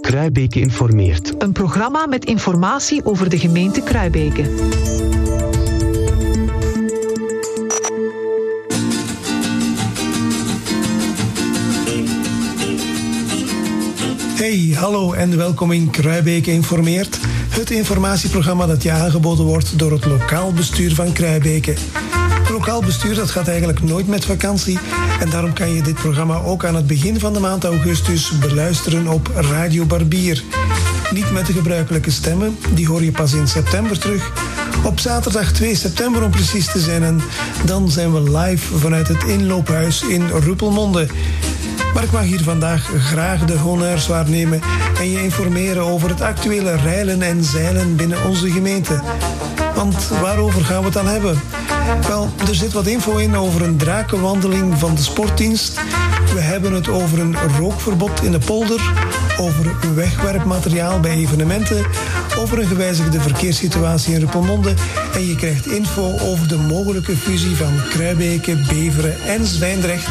Kruibeke informeert. Een programma met informatie over de gemeente Kruibeke. Hey, hallo en welkom in Kruibeke informeert. Het informatieprogramma dat je aangeboden wordt door het lokaal bestuur van Kruibeke. Lokaal bestuur dat gaat eigenlijk nooit met vakantie. En daarom kan je dit programma ook aan het begin van de maand augustus beluisteren op Radio Barbier. Niet met de gebruikelijke stemmen, die hoor je pas in september terug. Op zaterdag 2 september om precies te zijn. En dan zijn we live vanuit het inloophuis in Ruppelmonde. Maar ik mag hier vandaag graag de honneurs waarnemen en je informeren over het actuele reilen en zeilen binnen onze gemeente. Want waarover gaan we het dan hebben? Wel, er zit wat info in over een drakenwandeling van de sportdienst. We hebben het over een rookverbod in de polder, over wegwerpmateriaal bij evenementen, over een gewijzigde verkeerssituatie in Ruppelmonde en je krijgt info over de mogelijke fusie van Kruibeke, Beveren en Zwijndrecht.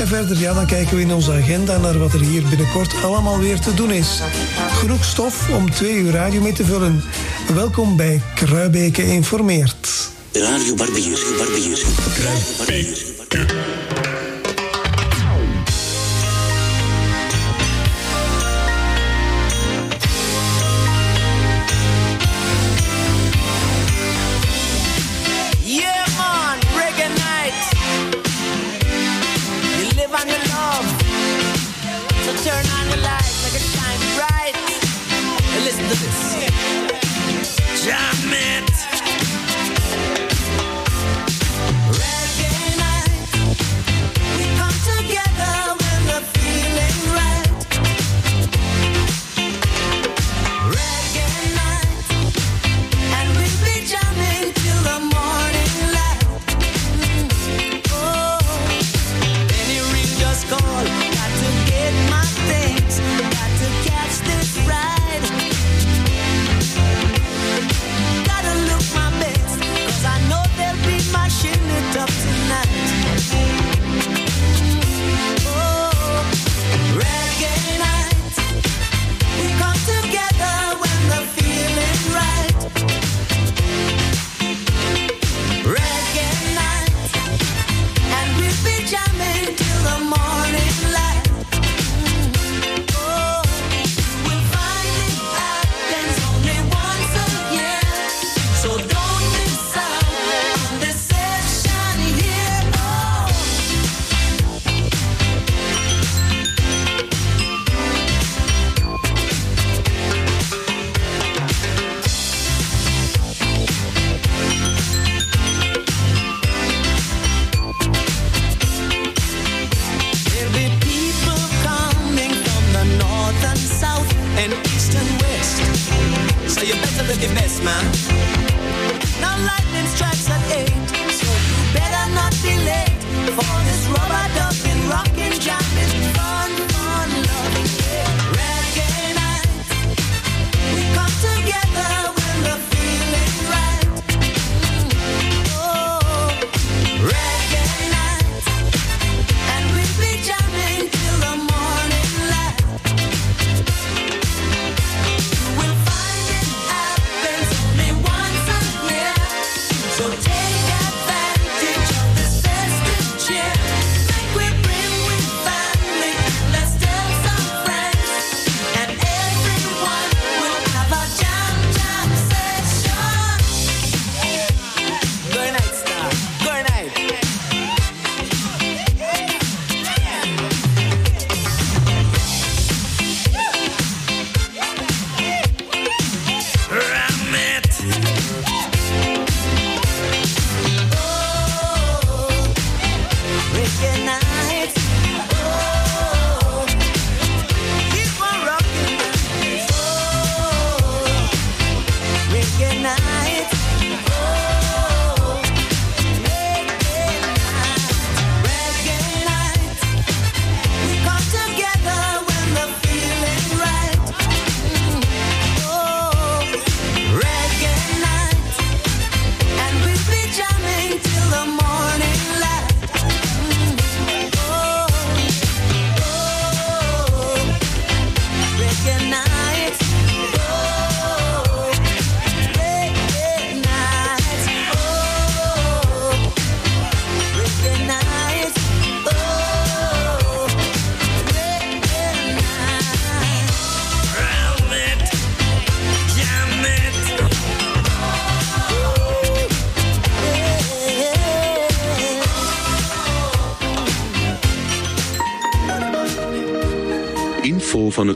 En verder, ja, dan kijken we in onze agenda naar wat er hier binnenkort allemaal weer te doen is. Genoeg stof om twee uur radio mee te vullen. Welkom bij Kruibeke Informeert. Radio Barbier, Barbier, Kruibeke. Yeah, man, reggae night.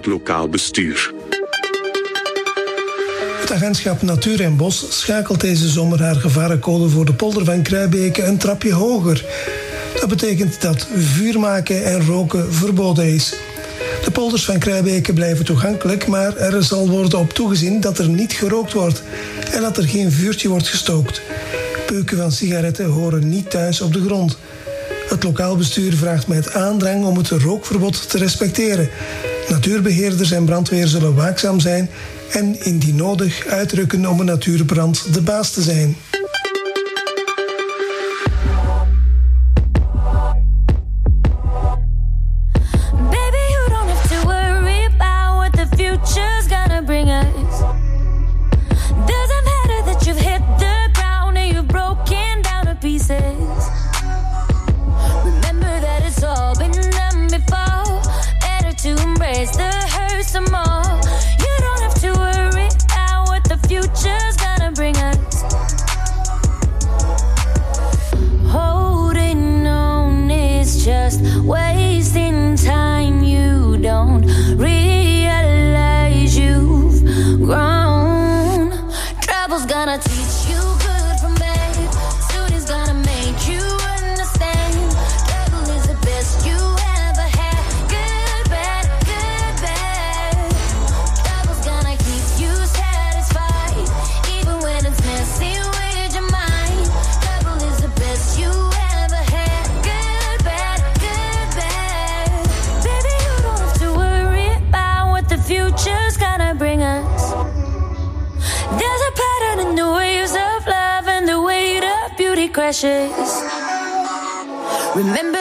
Het lokaal bestuur. Het agentschap Natuur en Bos schakelt deze zomer haar gevarencode voor de polder van Kruibeke een trapje hoger. Dat betekent dat vuur maken en roken verboden is. De polders van Kruibeke blijven toegankelijk, maar er zal worden op toegezien dat er niet gerookt wordt en dat er geen vuurtje wordt gestookt. Peuken van sigaretten horen niet thuis op de grond. Het lokaal bestuur vraagt met aandrang om het rookverbod te respecteren. Natuurbeheerders en brandweer zullen waakzaam zijn en indien nodig uitrukken om een natuurbrand de baas te zijn. future's gonna bring us. There's a pattern in the waves of love and the weight of beauty crashes. Remember.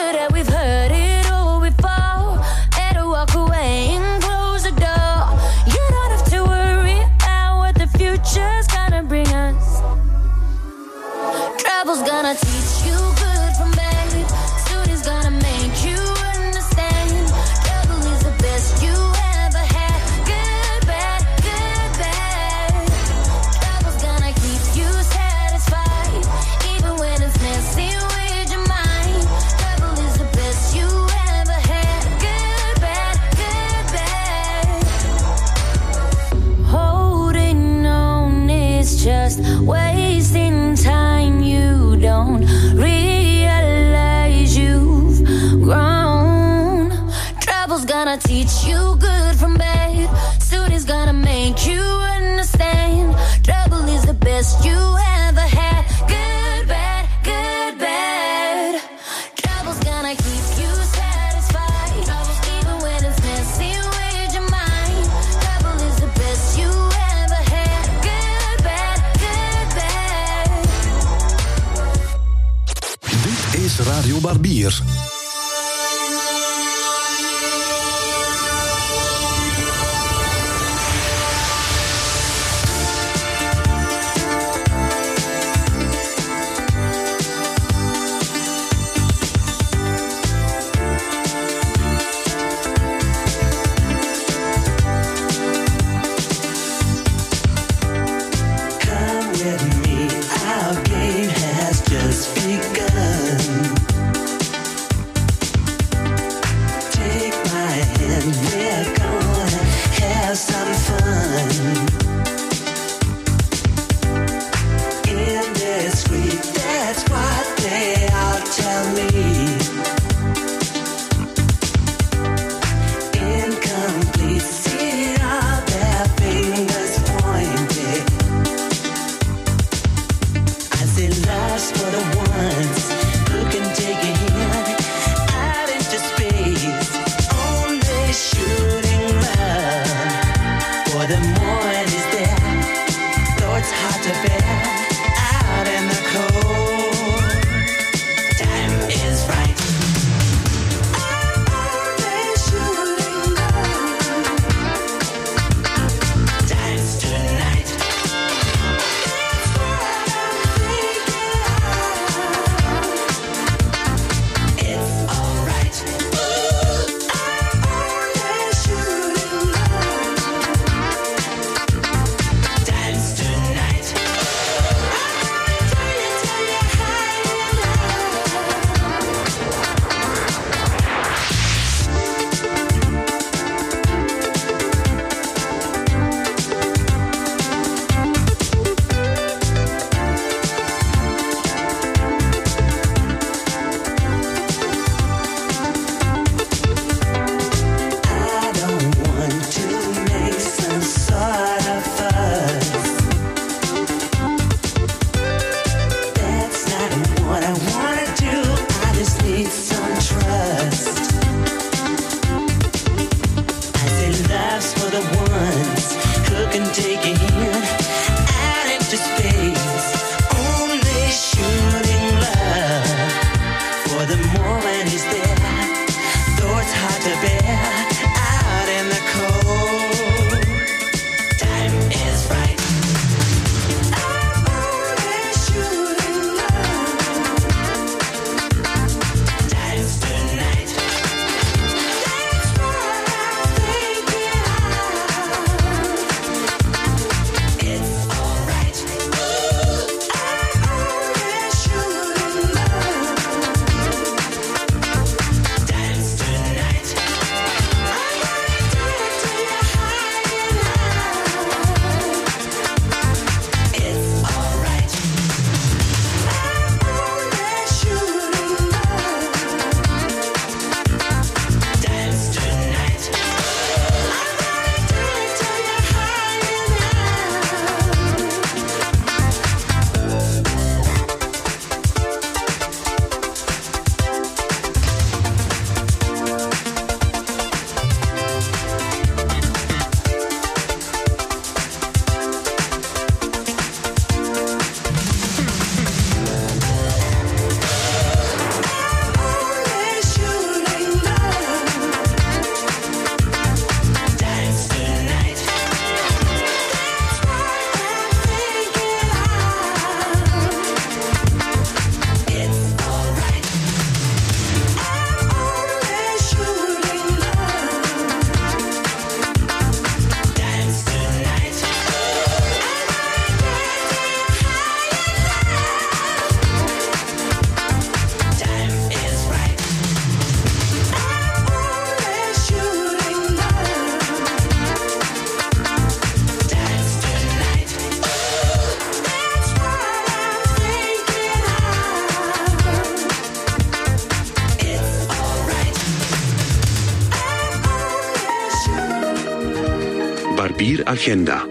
Barbieragenda.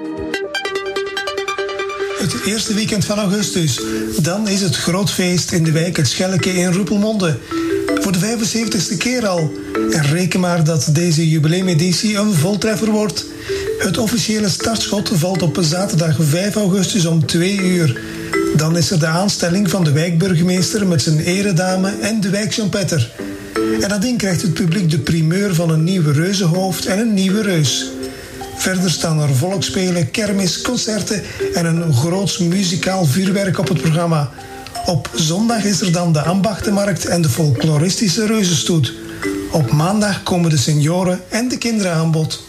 Het eerste weekend van augustus. Dan is het groot feest in de wijk Het Schelleke in Roepelmonde. Voor de 75ste keer al. En reken maar dat deze jubileumeditie een voltreffer wordt. Het officiële startschot valt op zaterdag 5 augustus om 2 uur. Dan is er de aanstelling van de wijkburgemeester met zijn eredame en de wijkchampetter. En nadien krijgt het publiek de primeur van een nieuwe reuzenhoofd en een nieuwe reus. Verder staan er volksspelen, kermis, concerten en een groots muzikaal vuurwerk op het programma. Op zondag is er dan de ambachtenmarkt en de folkloristische reuzenstoet. Op maandag komen de senioren en de kinderen aan bod.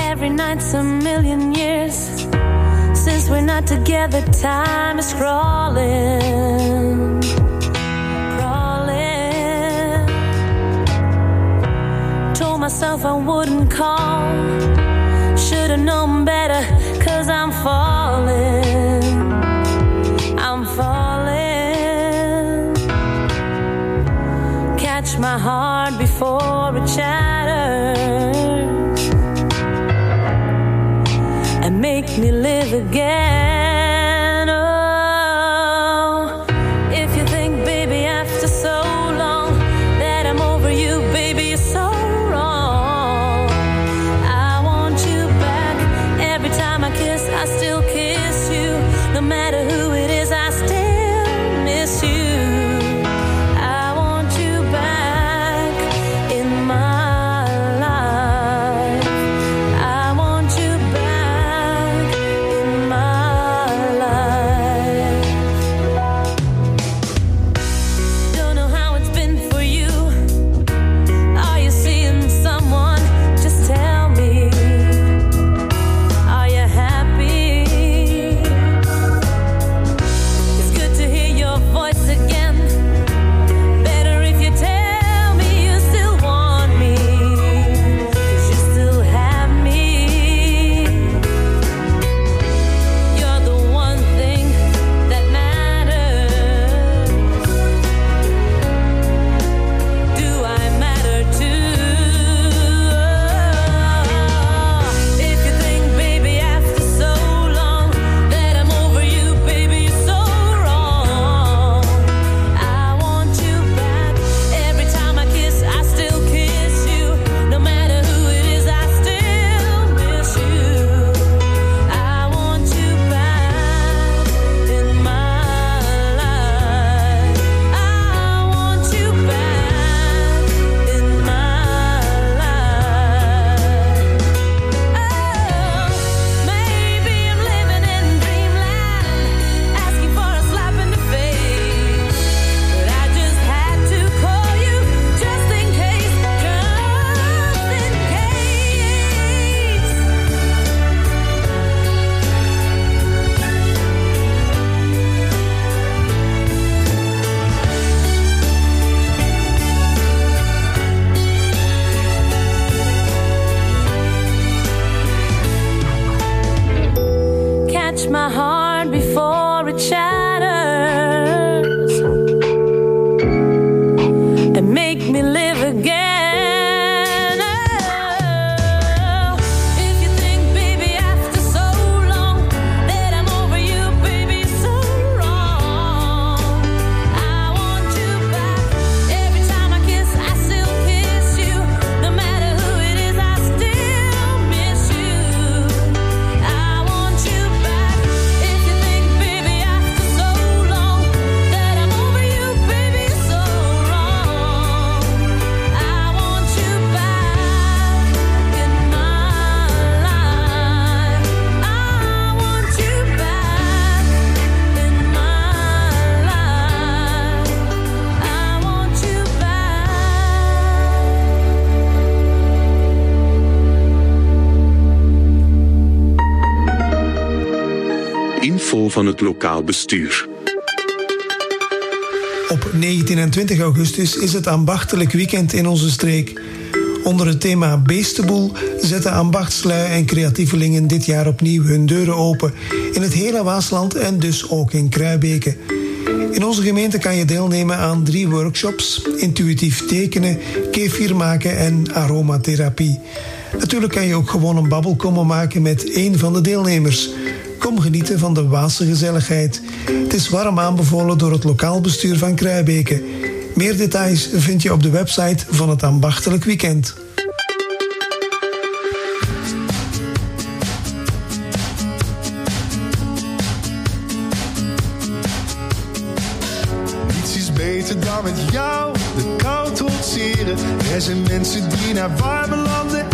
Every night's a million years since we're not together. Time is crawling, myself I wouldn't call. Should've known better, cause I'm falling. I'm falling. Catch my heart before it shatters and make me live again. Bestuur. Op 19 en 20 augustus is het ambachtelijk weekend in onze streek. Onder het thema Beestenboel zetten ambachtslui en creatievelingen dit jaar opnieuw hun deuren open in het hele Waasland en dus ook in Kruibeke. In onze gemeente kan je deelnemen aan drie workshops: intuïtief tekenen, kefir maken en aromatherapie. Natuurlijk kan je ook gewoon een babbel komen maken met één van de deelnemers. Kom genieten van de Waalse gezelligheid. Het is warm aanbevolen door het lokaal bestuur van Kruibeke. Meer details vind je op de website van het ambachtelijk weekend. Niets is beter dan met jou de kou trotseren. Er zijn mensen die naar warme landen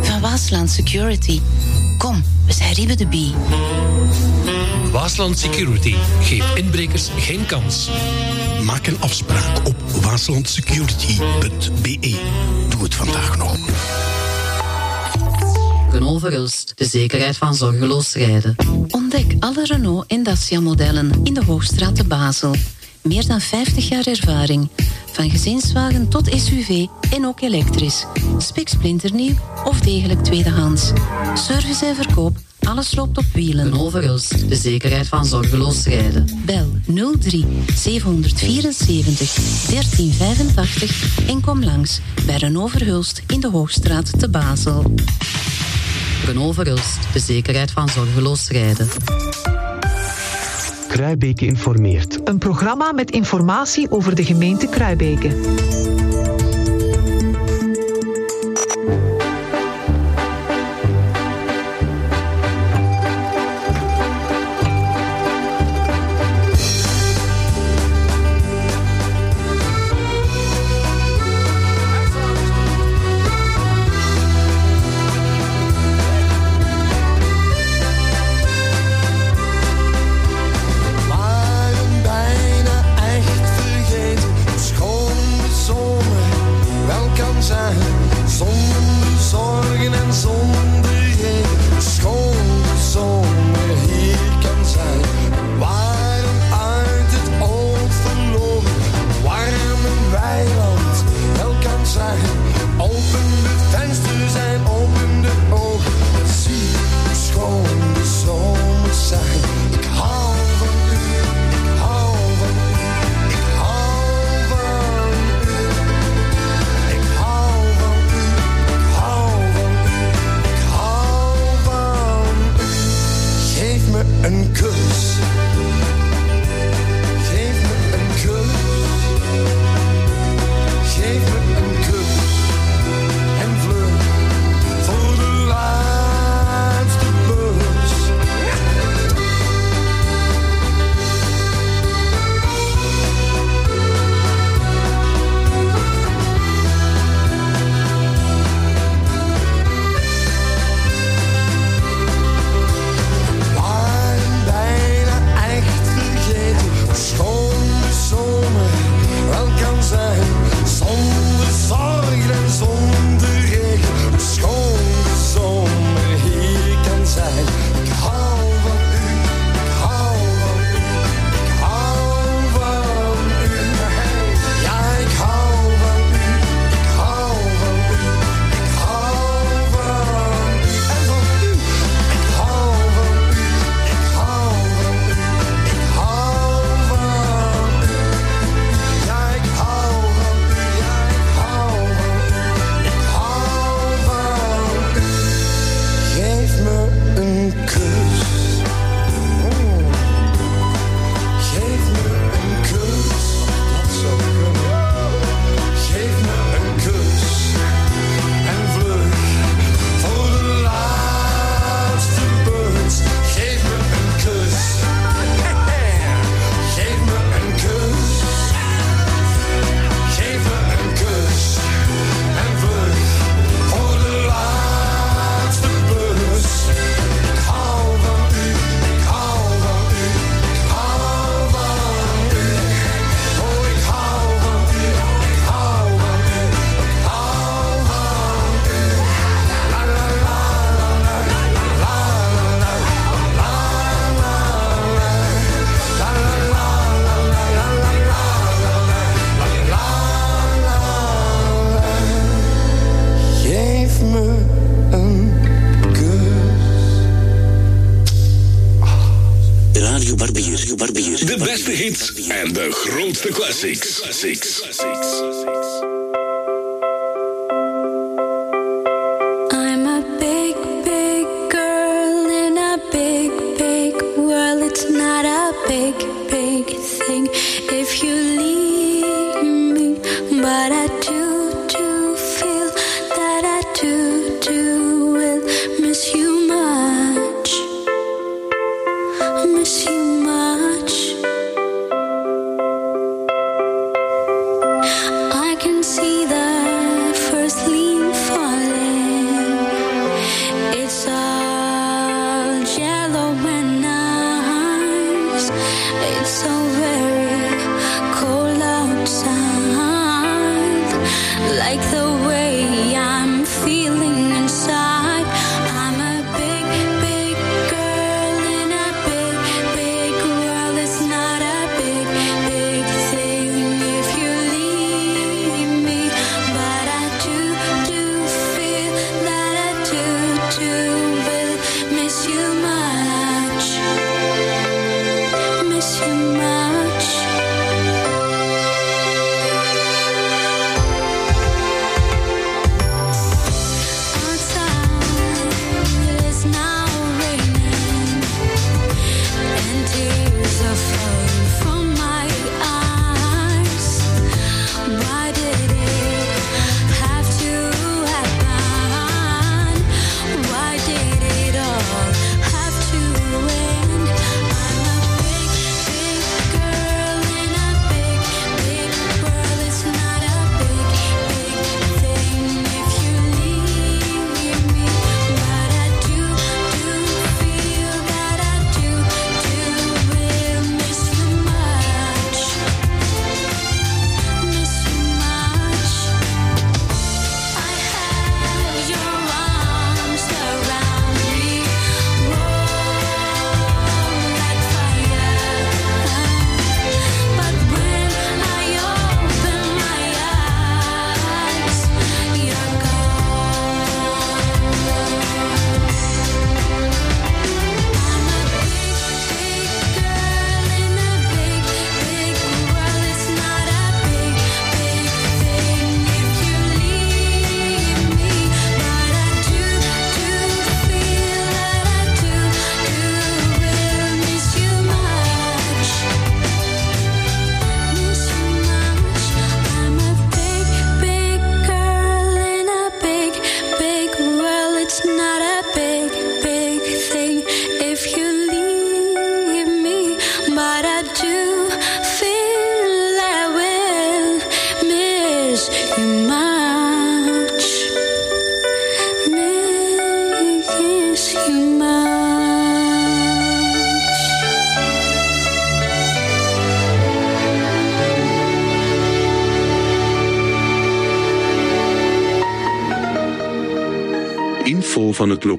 van Waasland Security. Kom, we zijn Ribe de Bie. Waasland Security. geeft inbrekers geen kans. Maak een afspraak op waaslandsecurity.be. Doe het vandaag nog. Renault de zekerheid van zorgeloos rijden. Ontdek alle Renault en Dacia-modellen in de Hoogstraat te Basel. Meer dan 50 jaar ervaring. Van gezinswagen tot SUV en ook elektrisch spiksplinternieuw of degelijk tweedehands. Service en verkoop, alles loopt op wielen. Renoverhulst, de zekerheid van zorgeloos rijden. Bel 03 774 1385 en kom langs bij Renault in de Hoogstraat te Basel. Renault de zekerheid van zorgeloos rijden. Kruibeke informeert. Een programma met informatie over de gemeente Kruibeke. the classics. classics.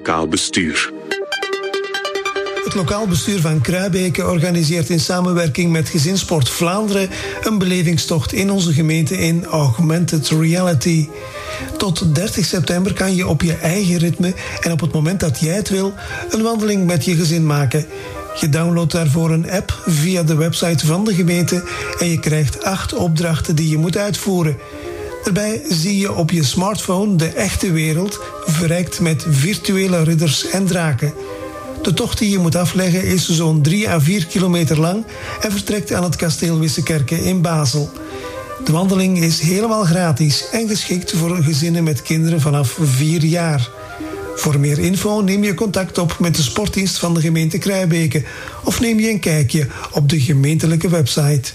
Lokaal bestuur. Het lokaal bestuur van Kruibeke organiseert in samenwerking met Gezinsport Vlaanderen een belevingstocht in onze gemeente in Augmented Reality. Tot 30 september kan je op je eigen ritme en op het moment dat jij het wil een wandeling met je gezin maken. Je downloadt daarvoor een app via de website van de gemeente en je krijgt acht opdrachten die je moet uitvoeren. Daarbij zie je op je smartphone de echte wereld, verrijkt met virtuele ridders en draken. De tocht die je moet afleggen is zo'n 3 à 4 kilometer lang en vertrekt aan het kasteel Wissekerke in Basel. De wandeling is helemaal gratis en geschikt voor gezinnen met kinderen vanaf 4 jaar. Voor meer info neem je contact op met de sportdienst van de gemeente Kruibeke of neem je een kijkje op de gemeentelijke website.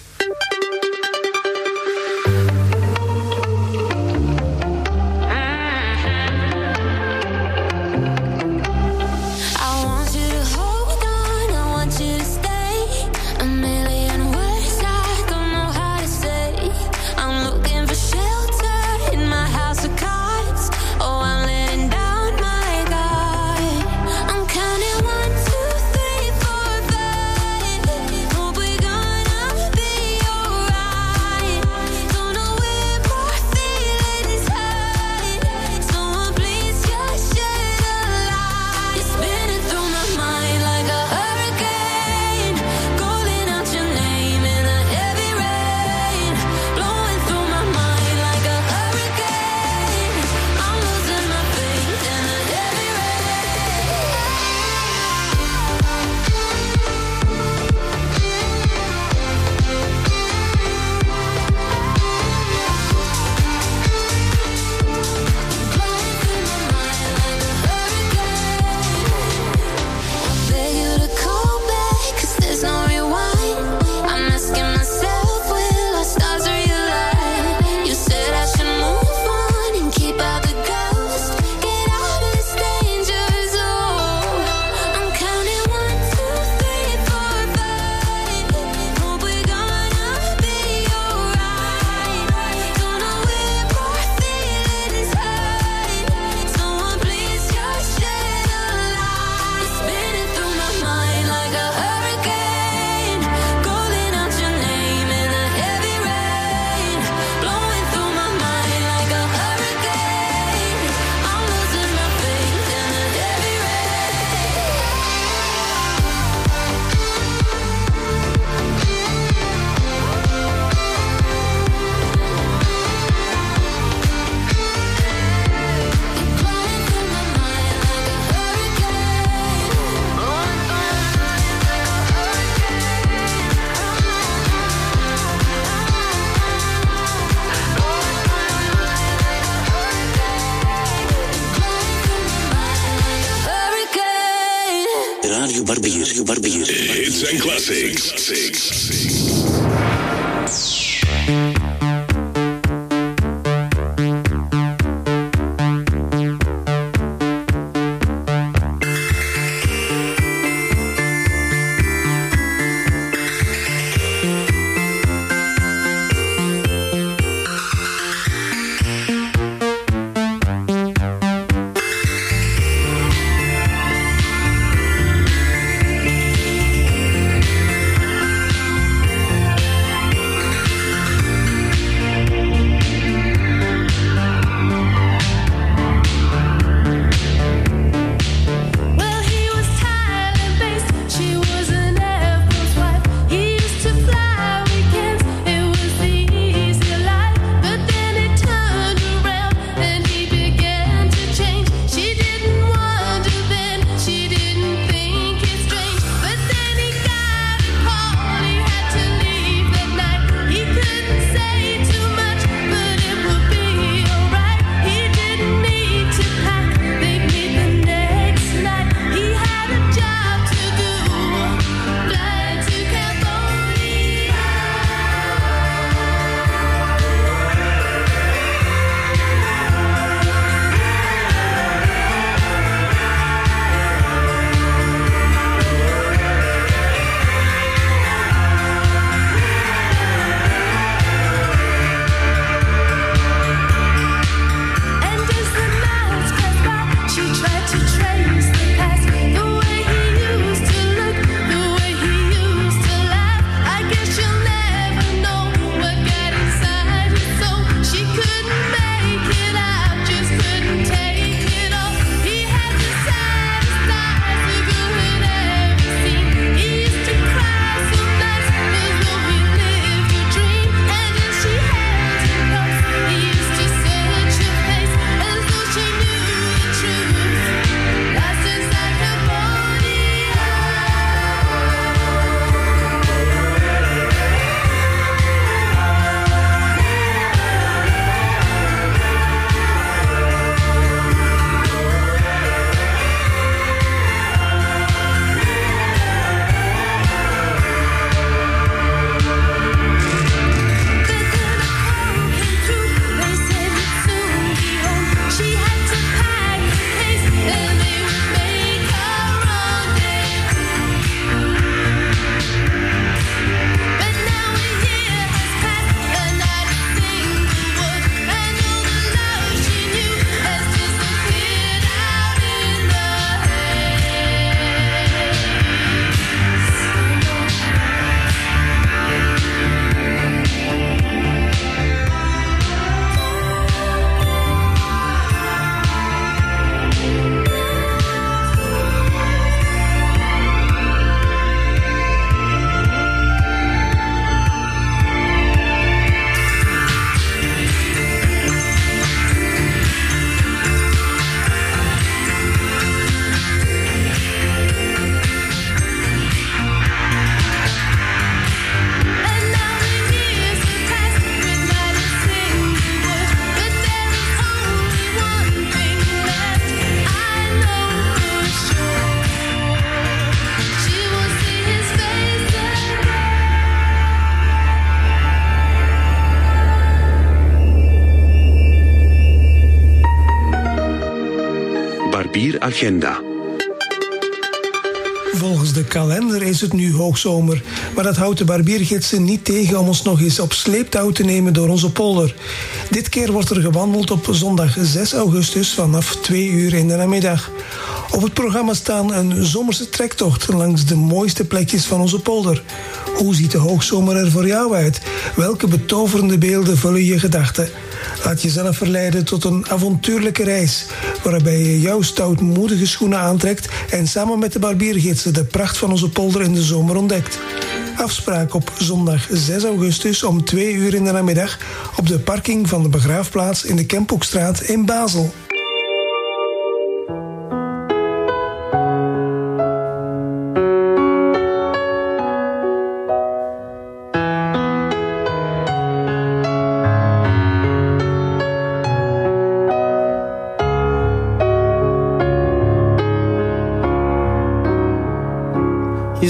Barbieragenda. Volgens de kalender is het nu hoogzomer, maar dat houdt de barbiergidsen niet tegen om ons nog eens op sleeptouw te nemen door onze polder. Dit keer wordt er gewandeld op zondag 6 augustus vanaf 2 uur in de namiddag. Op het programma staan een zomerse trektocht langs de mooiste plekjes van onze polder. Hoe ziet de hoogzomer er voor jou uit? Welke betoverende beelden vullen je gedachten? Laat jezelf verleiden tot een avontuurlijke reis, waarbij je jouw stoutmoedige schoenen aantrekt en samen met de barbiergidsen de pracht van onze polder in de zomer ontdekt. Afspraak op zondag 6 augustus om 2 uur in de namiddag op de parking van de begraafplaats in de Kempoekstraat in Basel.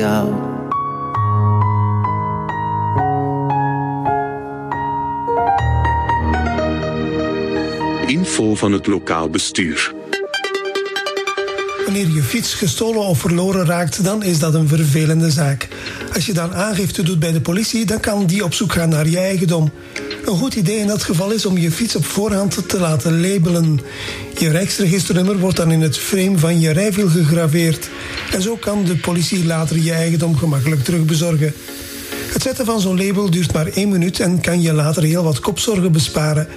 Jou. Info van het lokaal bestuur. Wanneer je fiets gestolen of verloren raakt, dan is dat een vervelende zaak. Als je dan aangifte doet bij de politie, dan kan die op zoek gaan naar je eigendom. Een goed idee in dat geval is om je fiets op voorhand te laten labelen. Je rijksregisternummer wordt dan in het frame van je rijwiel gegraveerd. En zo kan de politie later je eigendom gemakkelijk terugbezorgen. Het zetten van zo'n label duurt maar één minuut en kan je later heel wat kopzorgen besparen.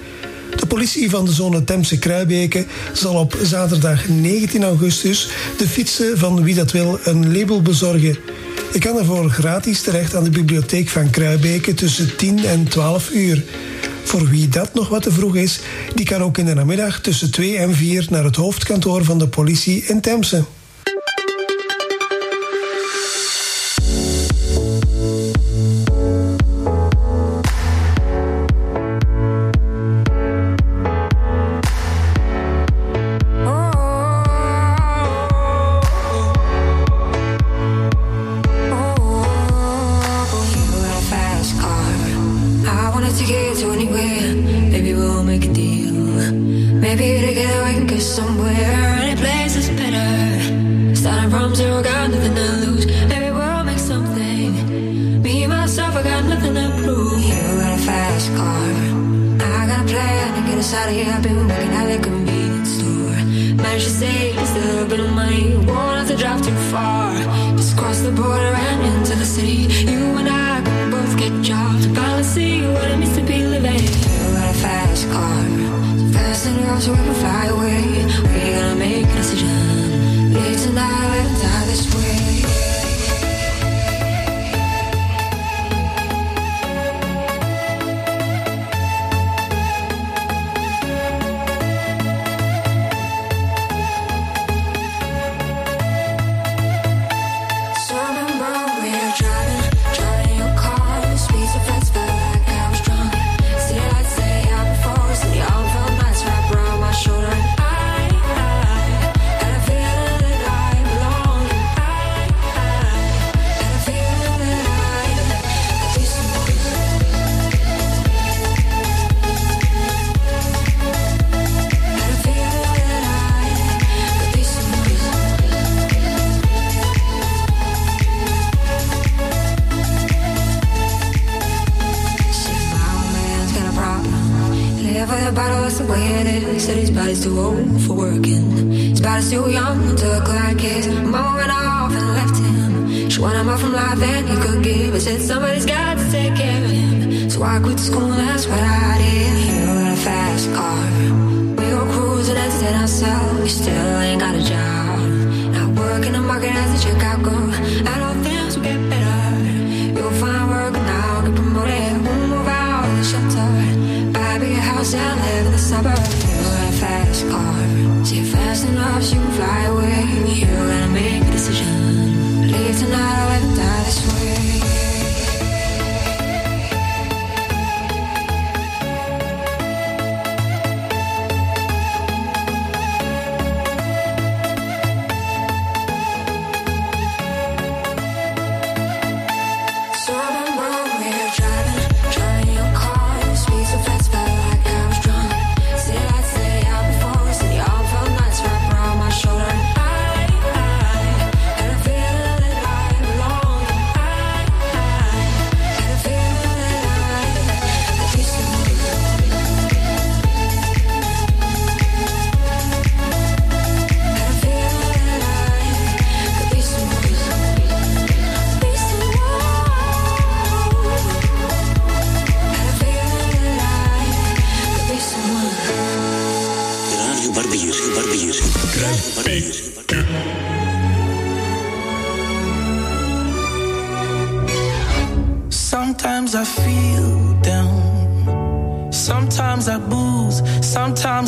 De politie van de zone Temse Kruibeke zal op zaterdag 19 augustus de fietsen van wie dat wil een label bezorgen. Je kan ervoor gratis terecht aan de bibliotheek van Kruibeke tussen 10 en 12 uur. Voor wie dat nog wat te vroeg is, die kan ook in de namiddag tussen 2 en 4 naar het hoofdkantoor van de politie in Temse.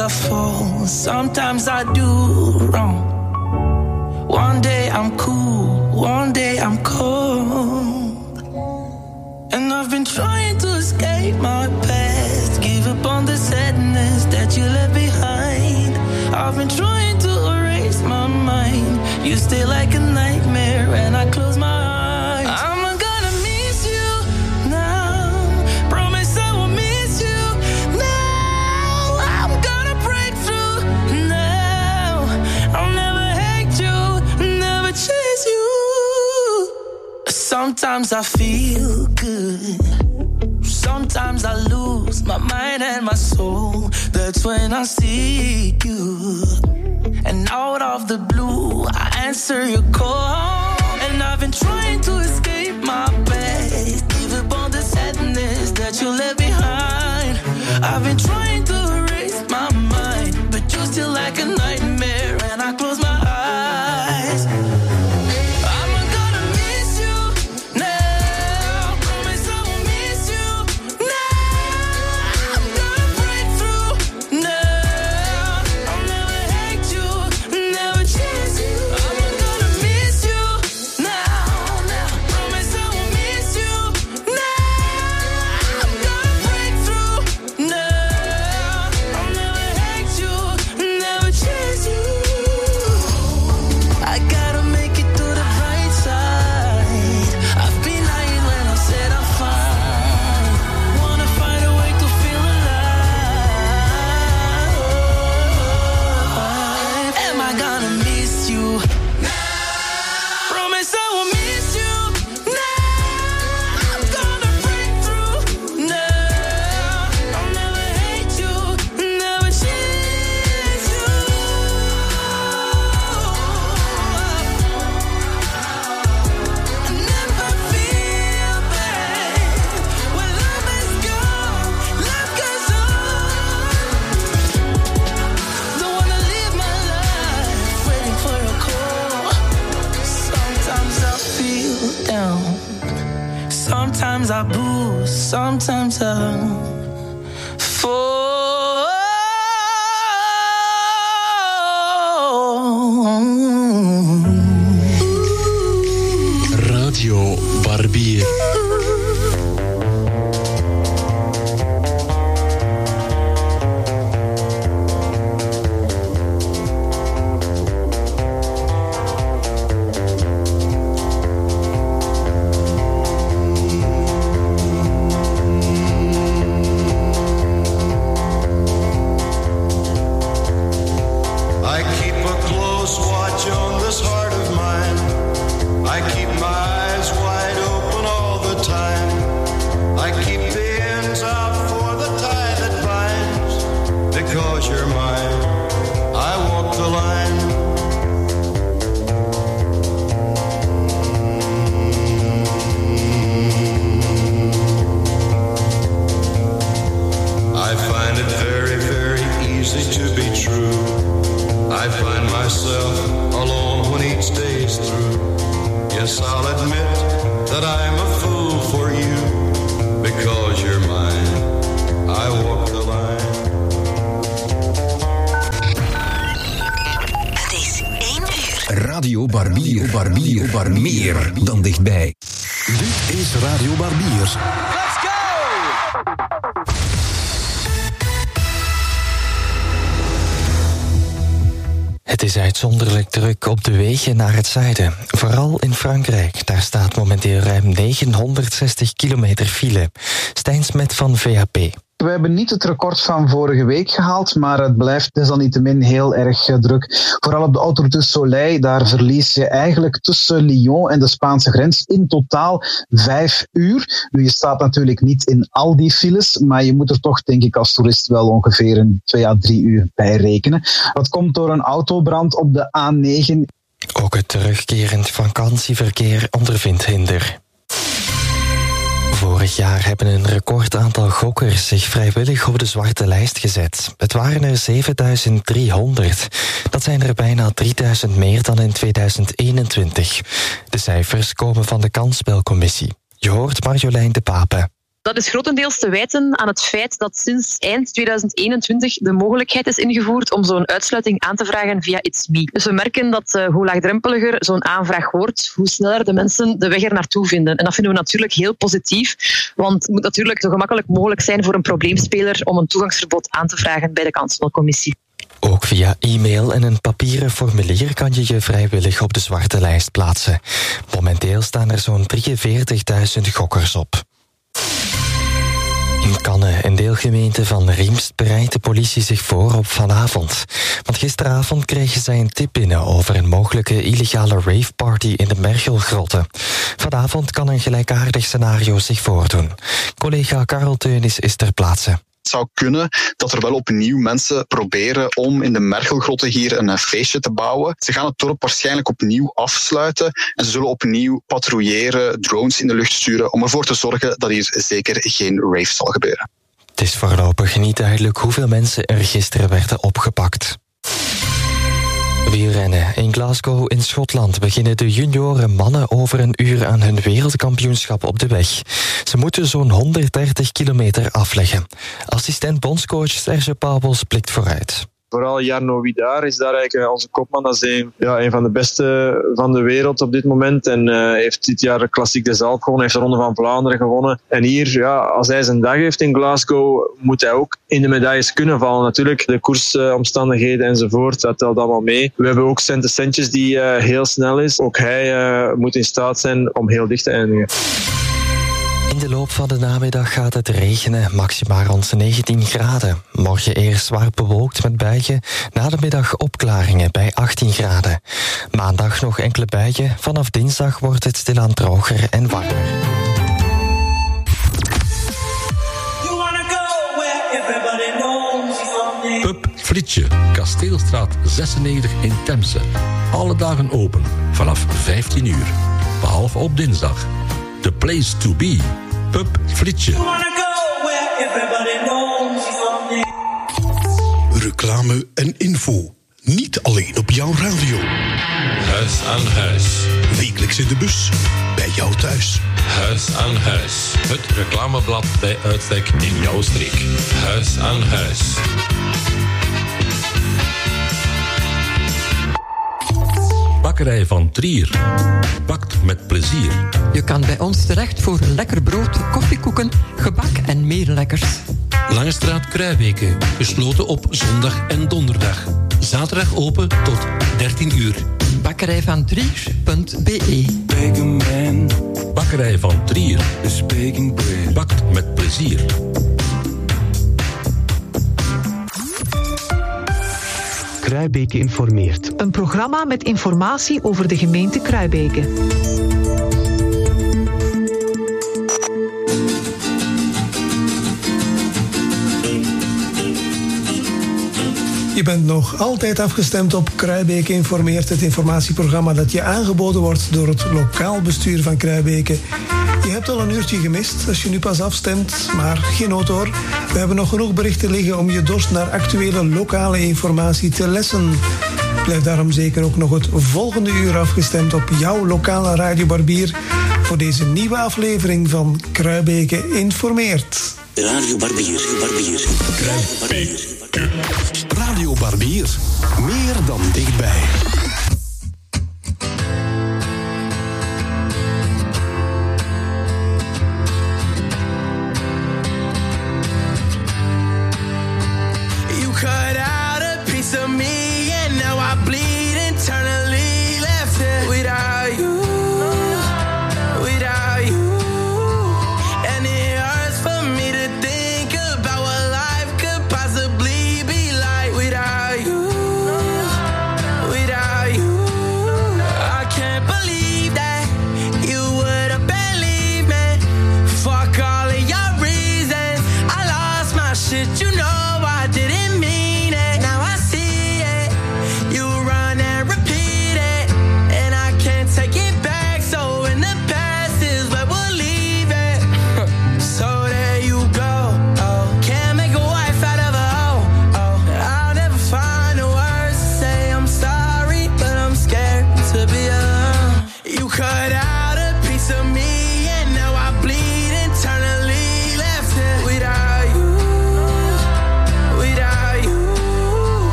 I fall, sometimes I do wrong. One day I'm cool, one day I'm cold. And I've been trying to escape my past, give up on the sadness that you left behind. I've been trying to erase my mind. You stay like a nightmare, and I close my eyes. Sometimes I feel good. Sometimes I lose my mind and my soul. That's when I see you. And out of the blue, I answer your call. And I've been trying to escape my past, even all the sadness that you left behind. I've been trying to erase my mind, but you're still like a nightmare. And I close my sometimes I uitzonderlijk druk op de wegen naar het zuiden. Vooral in Frankrijk. Daar staat momenteel ruim 960 kilometer file. Stijn Smet van VHP. We hebben niet het record van vorige week gehaald, maar het blijft desalniettemin heel erg eh, druk. Vooral op de Autoroute Soleil, daar verlies je eigenlijk tussen Lyon en de Spaanse grens in totaal vijf uur. Nu, je staat natuurlijk niet in al die files, maar je moet er toch, denk ik, als toerist wel ongeveer een twee à drie uur bij rekenen. Dat komt door een autobrand op de A9 Ook het terugkerend vakantieverkeer ondervindt hinder. Vorig jaar hebben een record aantal gokkers zich vrijwillig op de zwarte lijst gezet. Het waren er 7300. Dat zijn er bijna 3000 meer dan in 2021. De cijfers komen van de Kansspelcommissie. Je hoort Marjolein de Pape. Dat is grotendeels te wijten aan het feit dat sinds eind 2021 de mogelijkheid is ingevoerd om zo'n uitsluiting aan te vragen via It's Me. Dus we merken dat uh, hoe laagdrempeliger zo'n aanvraag wordt, hoe sneller de mensen de weg er naartoe vinden. En dat vinden we natuurlijk heel positief, want het moet natuurlijk zo gemakkelijk mogelijk zijn voor een probleemspeler om een toegangsverbod aan te vragen bij de kansspelcommissie. Ook via e-mail en een papieren formulier kan je je vrijwillig op de zwarte lijst plaatsen. Momenteel staan er zo'n 43.000 gokkers op. In Cannes, een deelgemeente van Riemst, bereidt de politie zich voor op vanavond. Want gisteravond kregen zij een tip binnen over een mogelijke illegale raveparty in de Mergelgrotten. Vanavond kan een gelijkaardig scenario zich voordoen. Collega Karel Teunis is ter plaatse. Zou kunnen dat er wel opnieuw mensen proberen om in de Mergelgrotten hier een feestje te bouwen. Ze gaan het dorp waarschijnlijk opnieuw afsluiten en ze zullen opnieuw patrouilleren, drones in de lucht sturen om ervoor te zorgen dat hier zeker geen rave zal gebeuren. Het is voorlopig niet duidelijk hoeveel mensen er gisteren werden opgepakt. Wielrennen. In Glasgow in Schotland beginnen de junioren mannen over een uur aan hun wereldkampioenschap op de weg. Ze moeten zo'n 130 kilometer afleggen. Assistent bondscoach Serge Pabels blikt vooruit. Vooral Jarno Widar is daar eigenlijk eh, onze kopman. Dat is een, ja, een van de beste van de wereld op dit moment. En uh, heeft dit jaar de Klassiek des Alpes gewonnen. Heeft de Ronde van Vlaanderen gewonnen. En hier, ja, als hij zijn dag heeft in Glasgow, moet hij ook in de medailles kunnen vallen. Natuurlijk, de koersomstandigheden enzovoort, dat telt allemaal mee. We hebben ook Sente Centjes die uh, heel snel is. Ook hij moet in staat zijn om heel dicht te eindigen. In de loop van de namiddag gaat het regenen, maximaal rond 19 graden. Morgen eerst zwaar bewolkt met buien, na de middag opklaringen bij 18 graden. Maandag nog enkele buien, vanaf dinsdag wordt het stilaan droger en warmer. Pub Fritsje, Kasteelstraat 96 in Temse. Alle dagen open, vanaf 15 uur. Behalve op dinsdag. The place to be. Pub Fritsje. Reclame en info. Niet alleen op jouw radio. Huis aan huis. Wekelijks in de bus. Bij jou thuis. Huis aan Huis. Het reclameblad bij uitstek in jouw streek. Huis aan Huis. Bakkerij van Trier. Bakt met plezier. Je kan bij ons terecht voor lekker brood, koffiekoeken, gebak en meer lekkers. Langestraat Kruijbeke. Gesloten op zondag en donderdag. Zaterdag open tot 13 uur. Bakkerij van Trier.be Bakkerij van Trier. Bakt met plezier. Kruibeke informeert. Een programma met informatie over de gemeente Kruibeke. Je bent nog altijd afgestemd op Kruibeke informeert, het informatieprogramma dat je aangeboden wordt door het lokaal bestuur van Kruibeke. Je hebt al een uurtje gemist als je nu pas afstemt, maar geen nood hoor. We hebben nog genoeg berichten liggen om je dorst naar actuele lokale informatie te lessen. Blijf daarom zeker ook nog het volgende uur afgestemd op jouw lokale Radio Barbier voor deze nieuwe aflevering van Kruibeke informeert. Radio Barbier, Barbier. Radio Barbier. Meer dan dichtbij.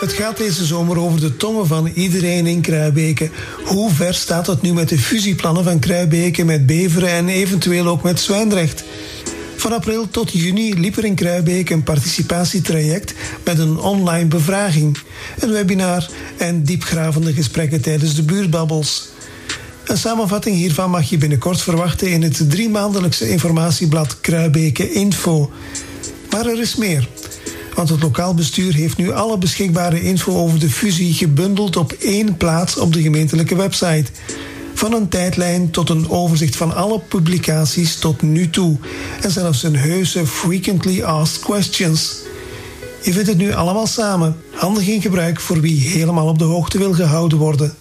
Het gaat deze zomer over de tongen van iedereen in Kruibeke. Hoe ver staat het nu met de fusieplannen van Kruibeke met Beveren en eventueel ook met Zwijndrecht? Van april tot juni liep er in Kruibeke een participatietraject met een online bevraging, een webinar en diepgravende gesprekken tijdens de buurtbabbels. Een samenvatting hiervan mag je binnenkort verwachten in het driemaandelijkse informatieblad Kruibeke Info. Maar er is meer. Want het lokaal bestuur heeft nu alle beschikbare info over de fusie gebundeld op één plaats op de gemeentelijke website. Van een tijdlijn tot een overzicht van alle publicaties tot nu toe. En zelfs een heuse frequently asked questions. Je vindt het nu allemaal samen, handig in gebruik voor wie helemaal op de hoogte wil gehouden worden.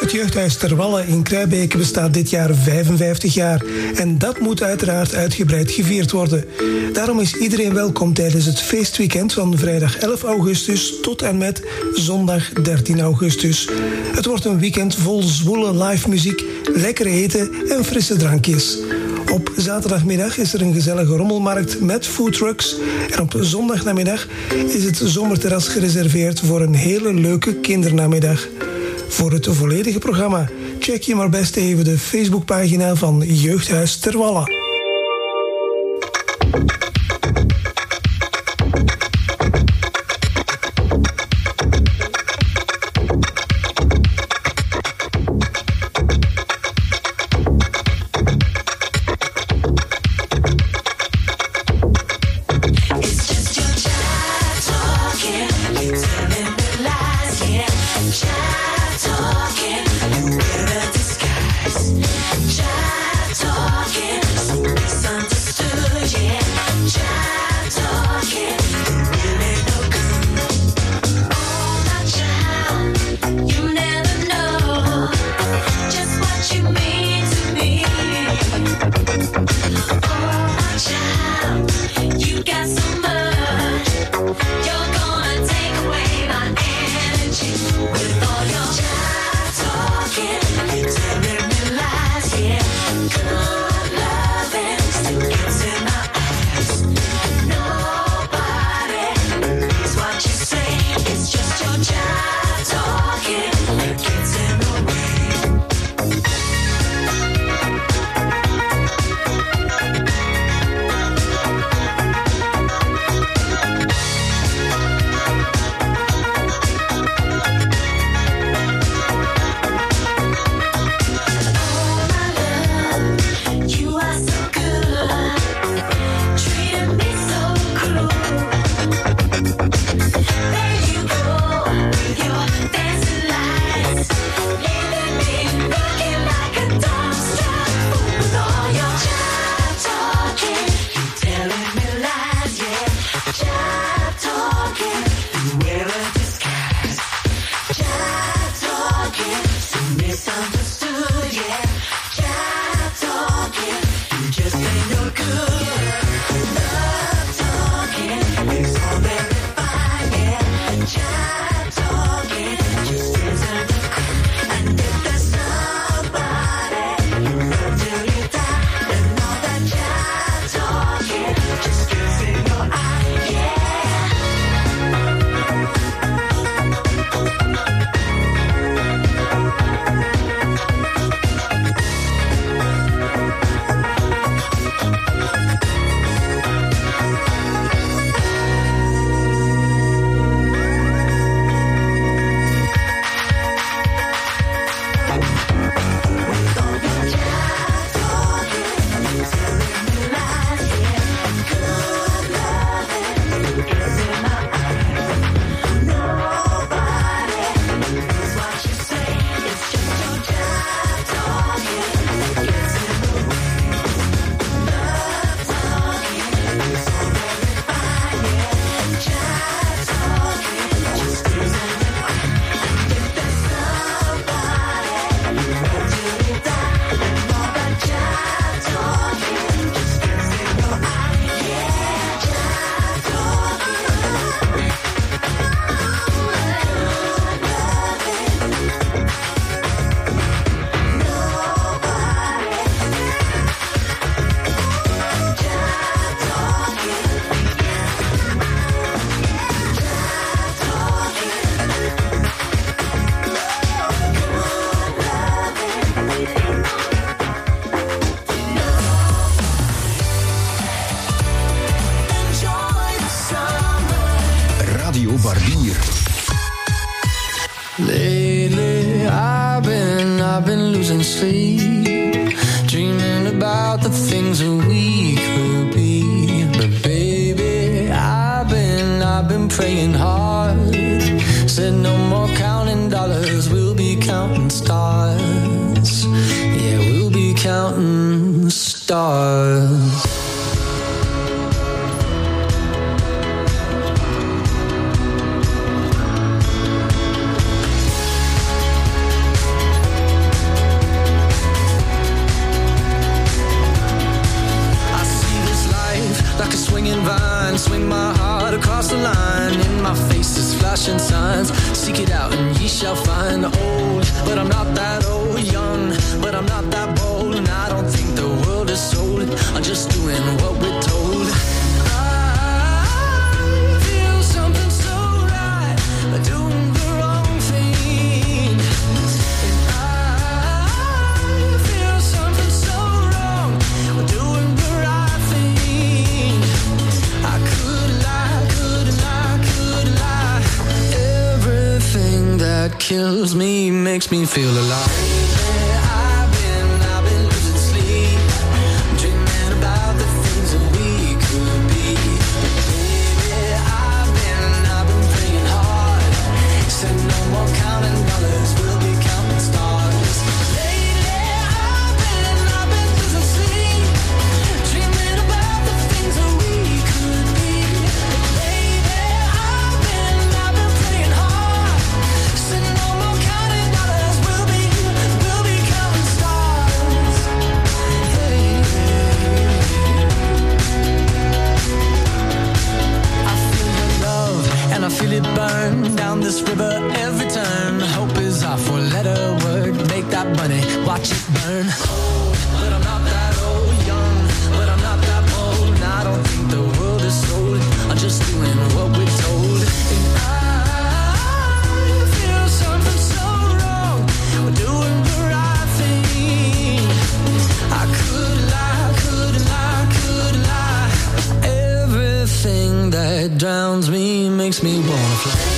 Het jeugdhuis Terwallen in Kruijbeek bestaat dit jaar 55 jaar. En dat moet uiteraard uitgebreid gevierd worden. Daarom is iedereen welkom tijdens het feestweekend van vrijdag 11 augustus tot en met zondag 13 augustus. Het wordt een weekend vol zwoele live muziek, lekkere eten en frisse drankjes. Op zaterdagmiddag is er een gezellige rommelmarkt met foodtrucks. En op zondagnamiddag is het zomerterras gereserveerd voor een hele leuke kindernamiddag. Voor het volledige programma check je maar best even de Facebookpagina van Jeugdhuis Terwallen. It drowns me, makes me wanna fly.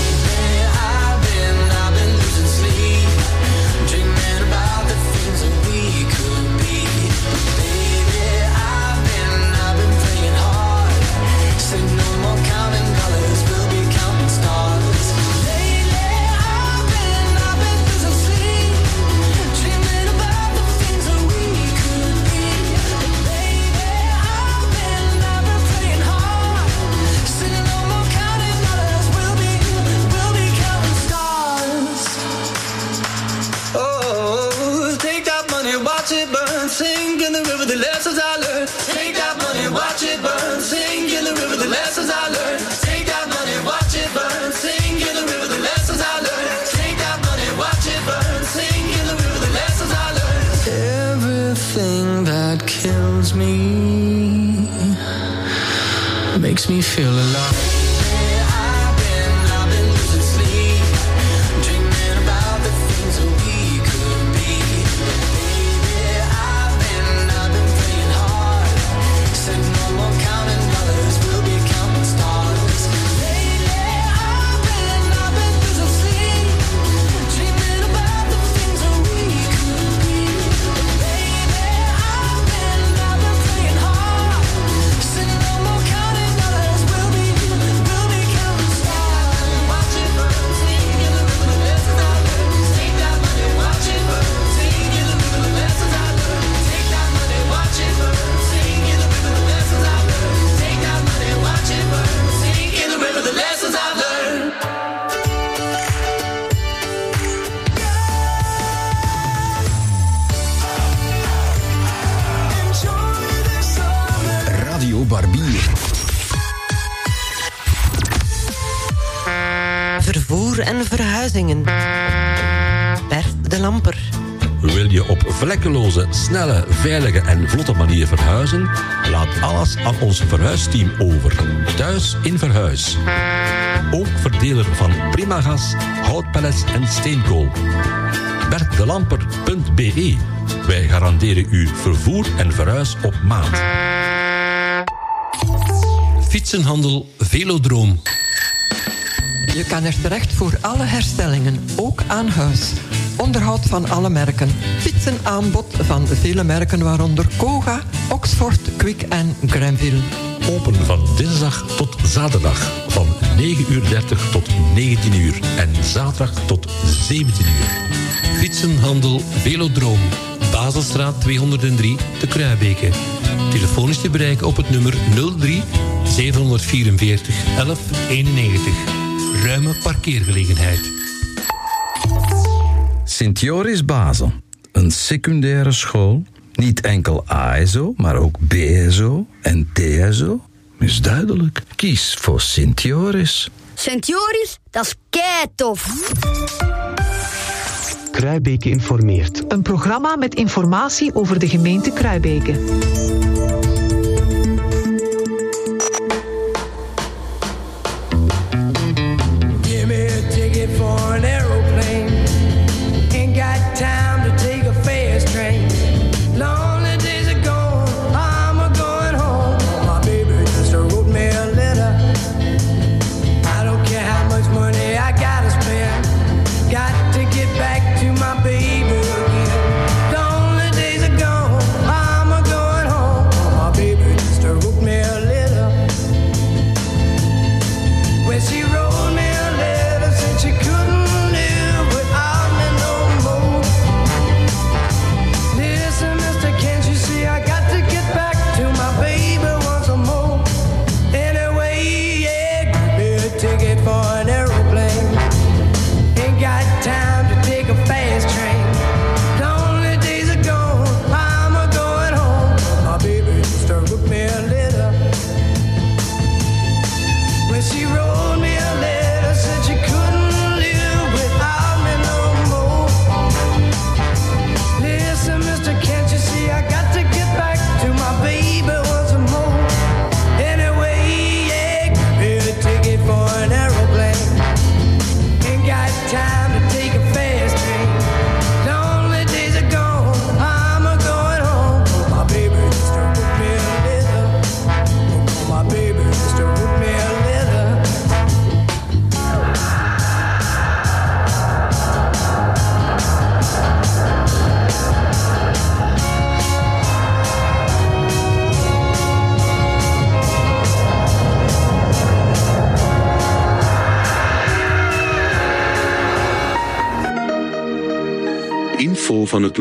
alles aan ons verhuisteam over. Thuis in verhuis. Ook verdeler van Primagas, houtpales en Steenkool. Bertdelamper.be Wij garanderen u vervoer en verhuis op maat. Fietsenhandel Velodroom. Je kan er terecht voor alle herstellingen, ook aan huis. Onderhoud van alle merken. Fietsenaanbod van vele merken, waaronder Koga, Oxford, Quick en Granville. Open van dinsdag tot zaterdag van 9.30 uur 30 tot 19 uur en zaterdag tot 17 uur. Fietsenhandel Velodroom, Baselstraat 203 de Kruijbeke. Telefonisch te bereiken op het nummer 03 744 1191. Ruime parkeergelegenheid. Sint Joris Basel, een secundaire school, niet enkel maar ook BSO en TSO? Is duidelijk. Kies voor Sint Joris. Sint Joris, dat is keitof. Kruibeke informeert. Een programma met informatie over de gemeente Kruibeke.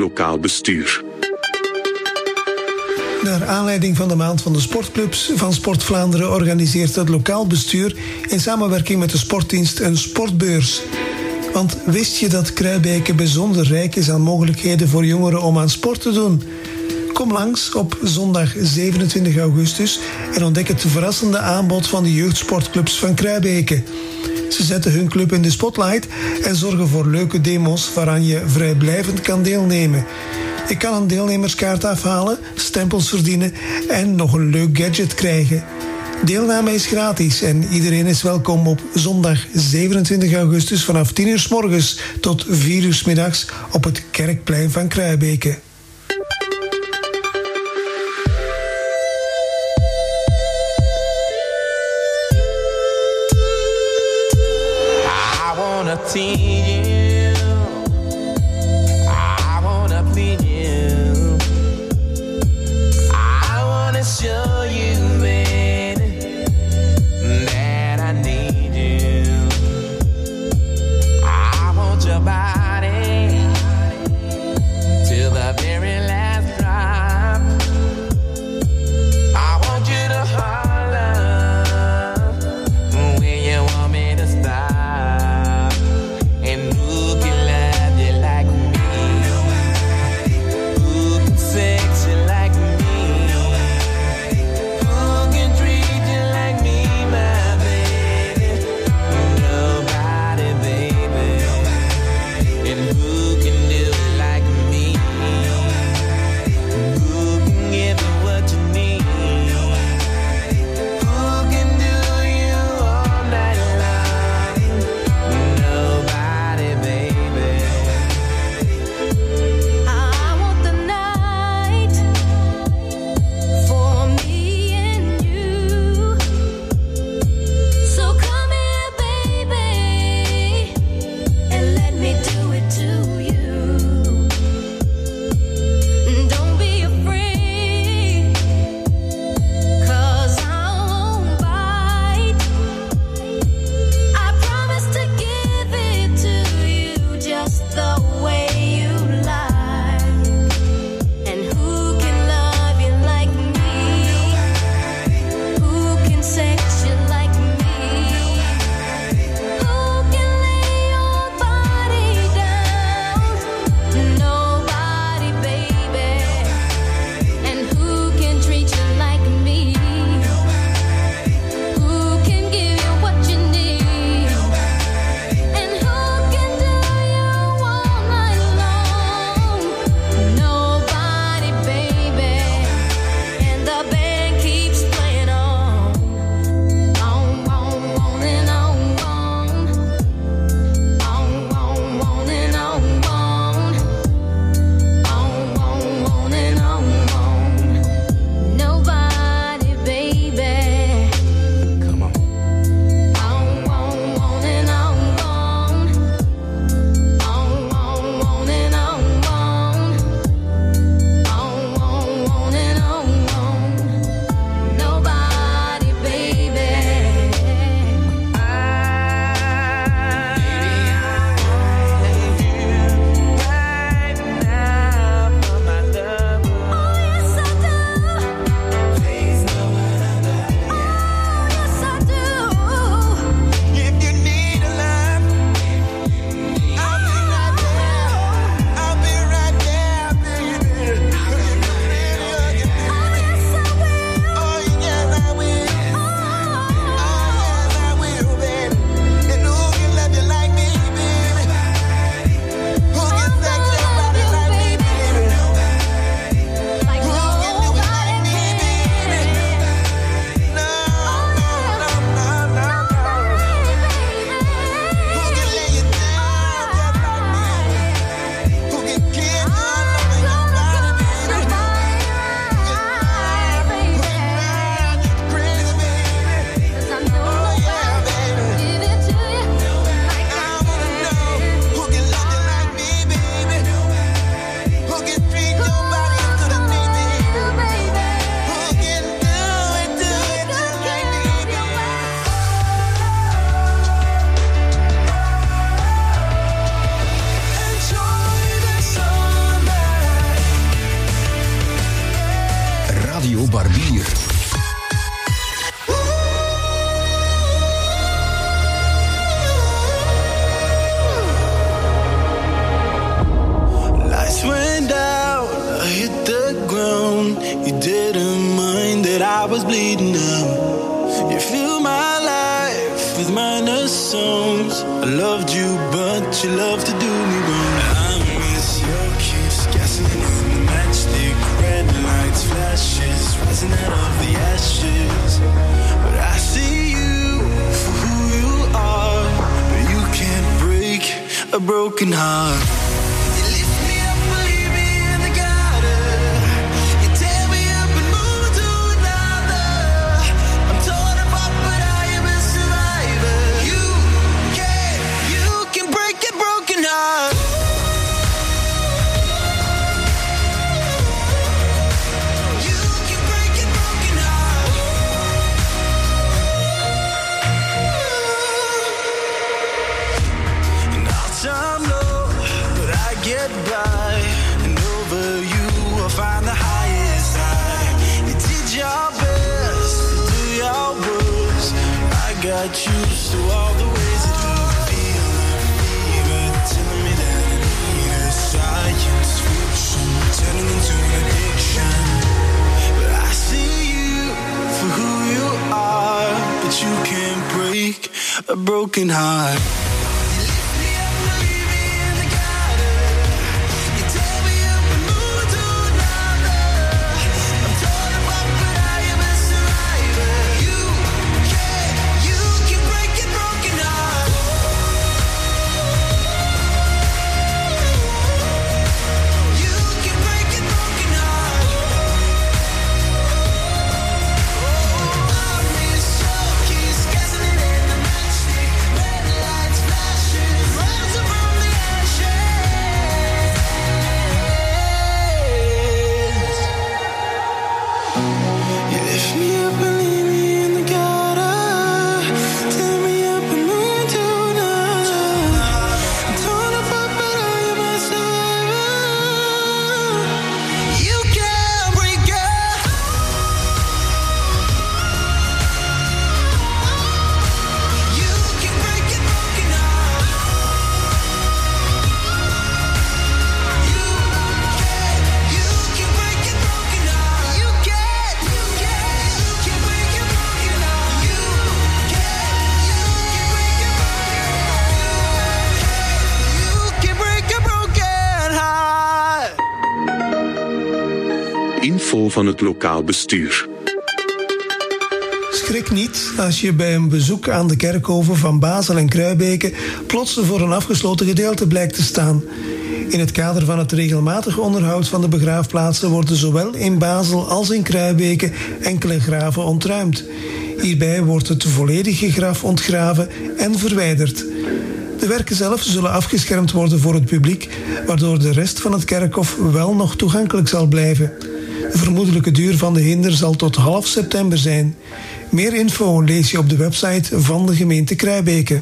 lokaal bestuur. Naar aanleiding van de maand van de sportclubs van Sport Vlaanderen organiseert het lokaal bestuur in samenwerking met de sportdienst een sportbeurs. Want wist je dat Kruibeke bijzonder rijk is aan mogelijkheden voor jongeren om aan sport te doen? Kom langs op zondag 27 augustus en ontdek het verrassende aanbod van de jeugdsportclubs van Kruibeke. Ze zetten hun club in de spotlight en zorgen voor leuke demos waaraan je vrijblijvend kan deelnemen. Ik kan een deelnemerskaart afhalen, stempels verdienen en nog een leuk gadget krijgen. Deelname is gratis en iedereen is welkom op zondag 27 augustus vanaf 10 uur s morgens tot 4 uur s middags op het Kerkplein van Kruibeke. sim. Was bleeding out. You fill my life with minor songs. I loved you, but you love to do me wrong. I miss your kiss, gasoline matchstick, red lights, flashes, rising out of the ashes. But I see you for who you are, but you can't break a broken heart. A broken heart. Lokaal bestuur. Schrik niet als je bij een bezoek aan de kerkhoven van Basel en Kruibeke plots voor een afgesloten gedeelte blijkt te staan. In het kader van het regelmatig onderhoud van de begraafplaatsen worden zowel in Basel als in Kruibeke enkele graven ontruimd. Hierbij wordt het volledige graf ontgraven en verwijderd. De werken zelf zullen afgeschermd worden voor het publiek, waardoor de rest van het kerkhof wel nog toegankelijk zal blijven. De vermoedelijke duur van de hinder zal tot half september zijn. Meer info lees je op de website van de gemeente Kruibeke.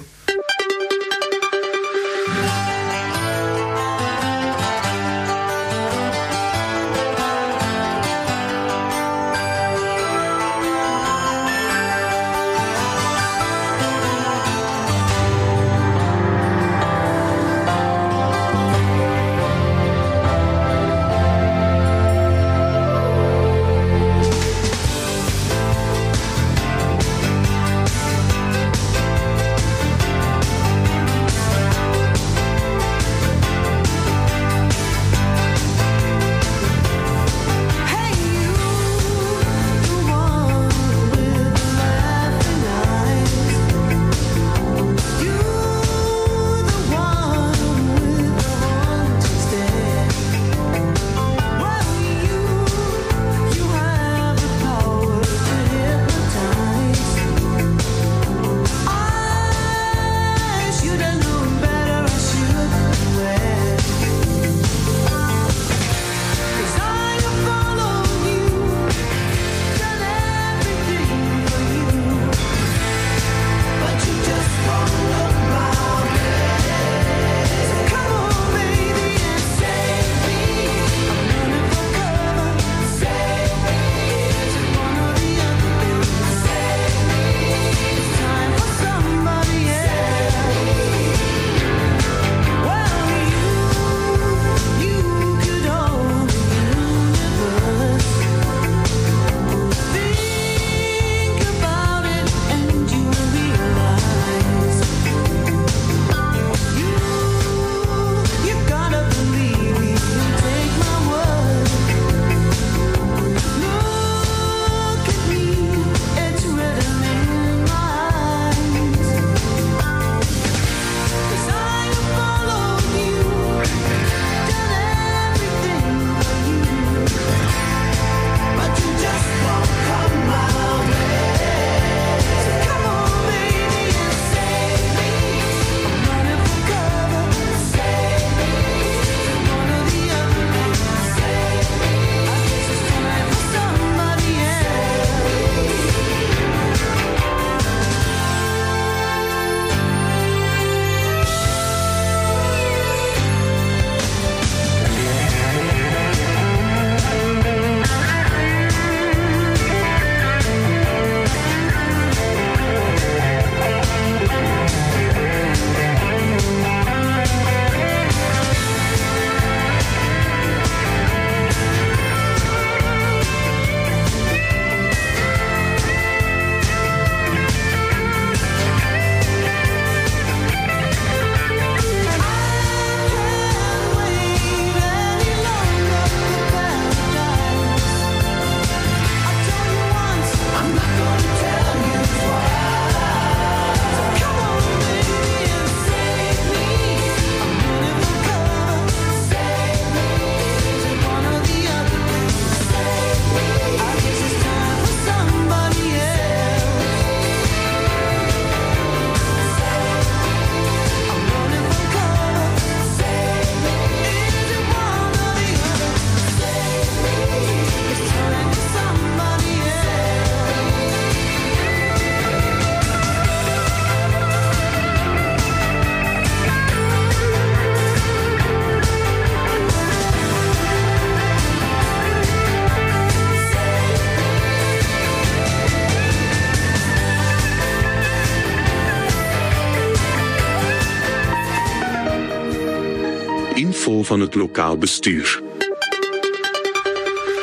Van het lokaal bestuur.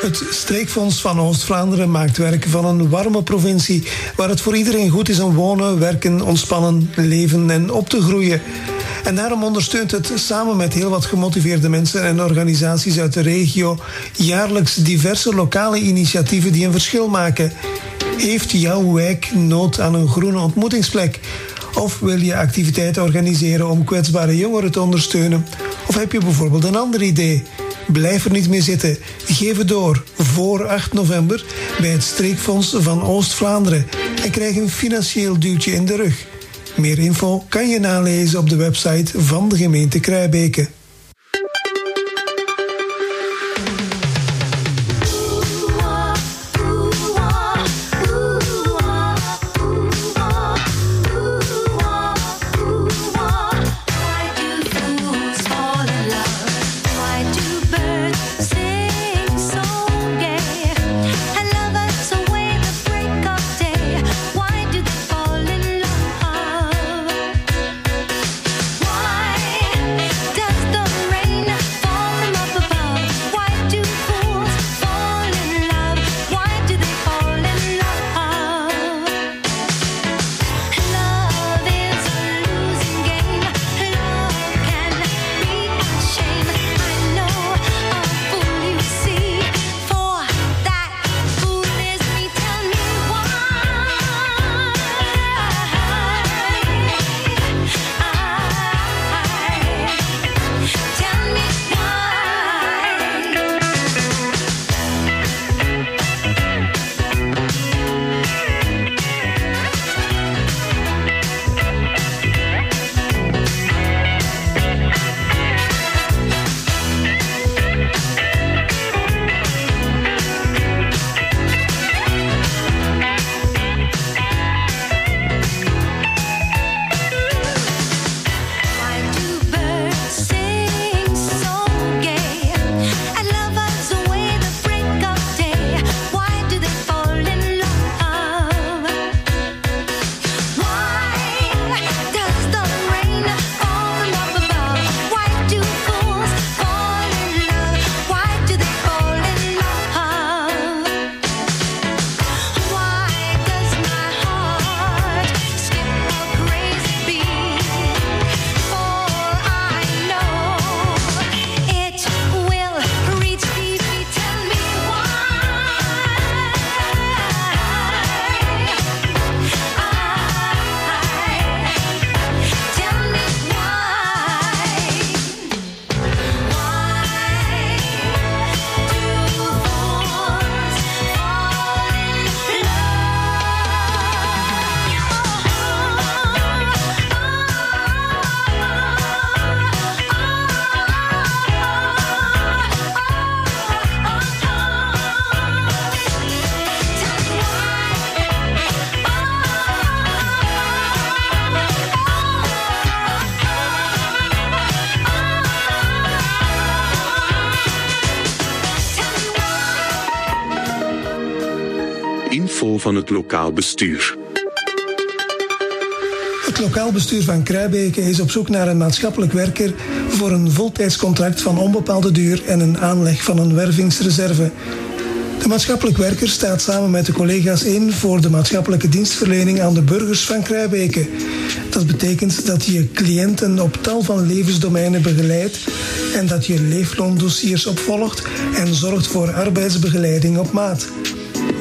Het streekfonds van Oost-Vlaanderen maakt werk van een warme provincie waar het voor iedereen goed is om wonen, werken, ontspannen, leven en op te groeien. En daarom ondersteunt het samen met heel wat gemotiveerde mensen en organisaties uit de regio jaarlijks diverse lokale initiatieven die een verschil maken. Heeft jouw wijk nood aan een groene ontmoetingsplek? Of wil je activiteiten organiseren om kwetsbare jongeren te ondersteunen? Of heb je bijvoorbeeld een ander idee? Blijf er niet meer zitten. Geef het door voor 8 november bij het Streekfonds van Oost-Vlaanderen en krijg een financieel duwtje in de rug. Meer info kan je nalezen op de website van de gemeente Kruibeke. Van het lokaal bestuur. Het lokaal bestuur van Kruibeke is op zoek naar een maatschappelijk werker voor een voltijdscontract van onbepaalde duur en een aanleg van een wervingsreserve. De maatschappelijk werker staat samen met de collega's in voor de maatschappelijke dienstverlening aan de burgers van Kruibeke. Dat betekent dat je cliënten op tal van levensdomeinen begeleidt en dat je leefloondossiers opvolgt en zorgt voor arbeidsbegeleiding op maat.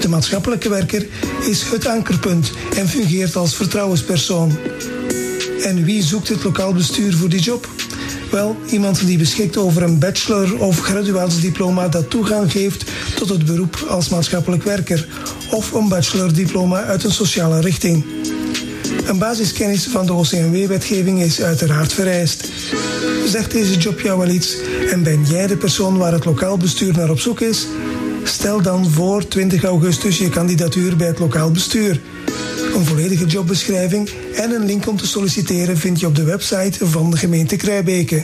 De maatschappelijke werker is het ankerpunt en fungeert als vertrouwenspersoon. En wie zoekt het lokaal bestuur voor die job? Wel, iemand die beschikt over een bachelor- of graduatesdiploma dat toegang geeft tot het beroep als maatschappelijk werker, of een bachelordiploma uit een sociale richting. Een basiskennis van de OCMW-wetgeving is uiteraard vereist. Zegt deze job jou wel iets en ben jij de persoon waar het lokaal bestuur naar op zoek is? Stel dan voor 20 augustus je kandidatuur bij het lokaal bestuur. Een volledige jobbeschrijving en een link om te solliciteren vind je op de website van de gemeente Kruibeke.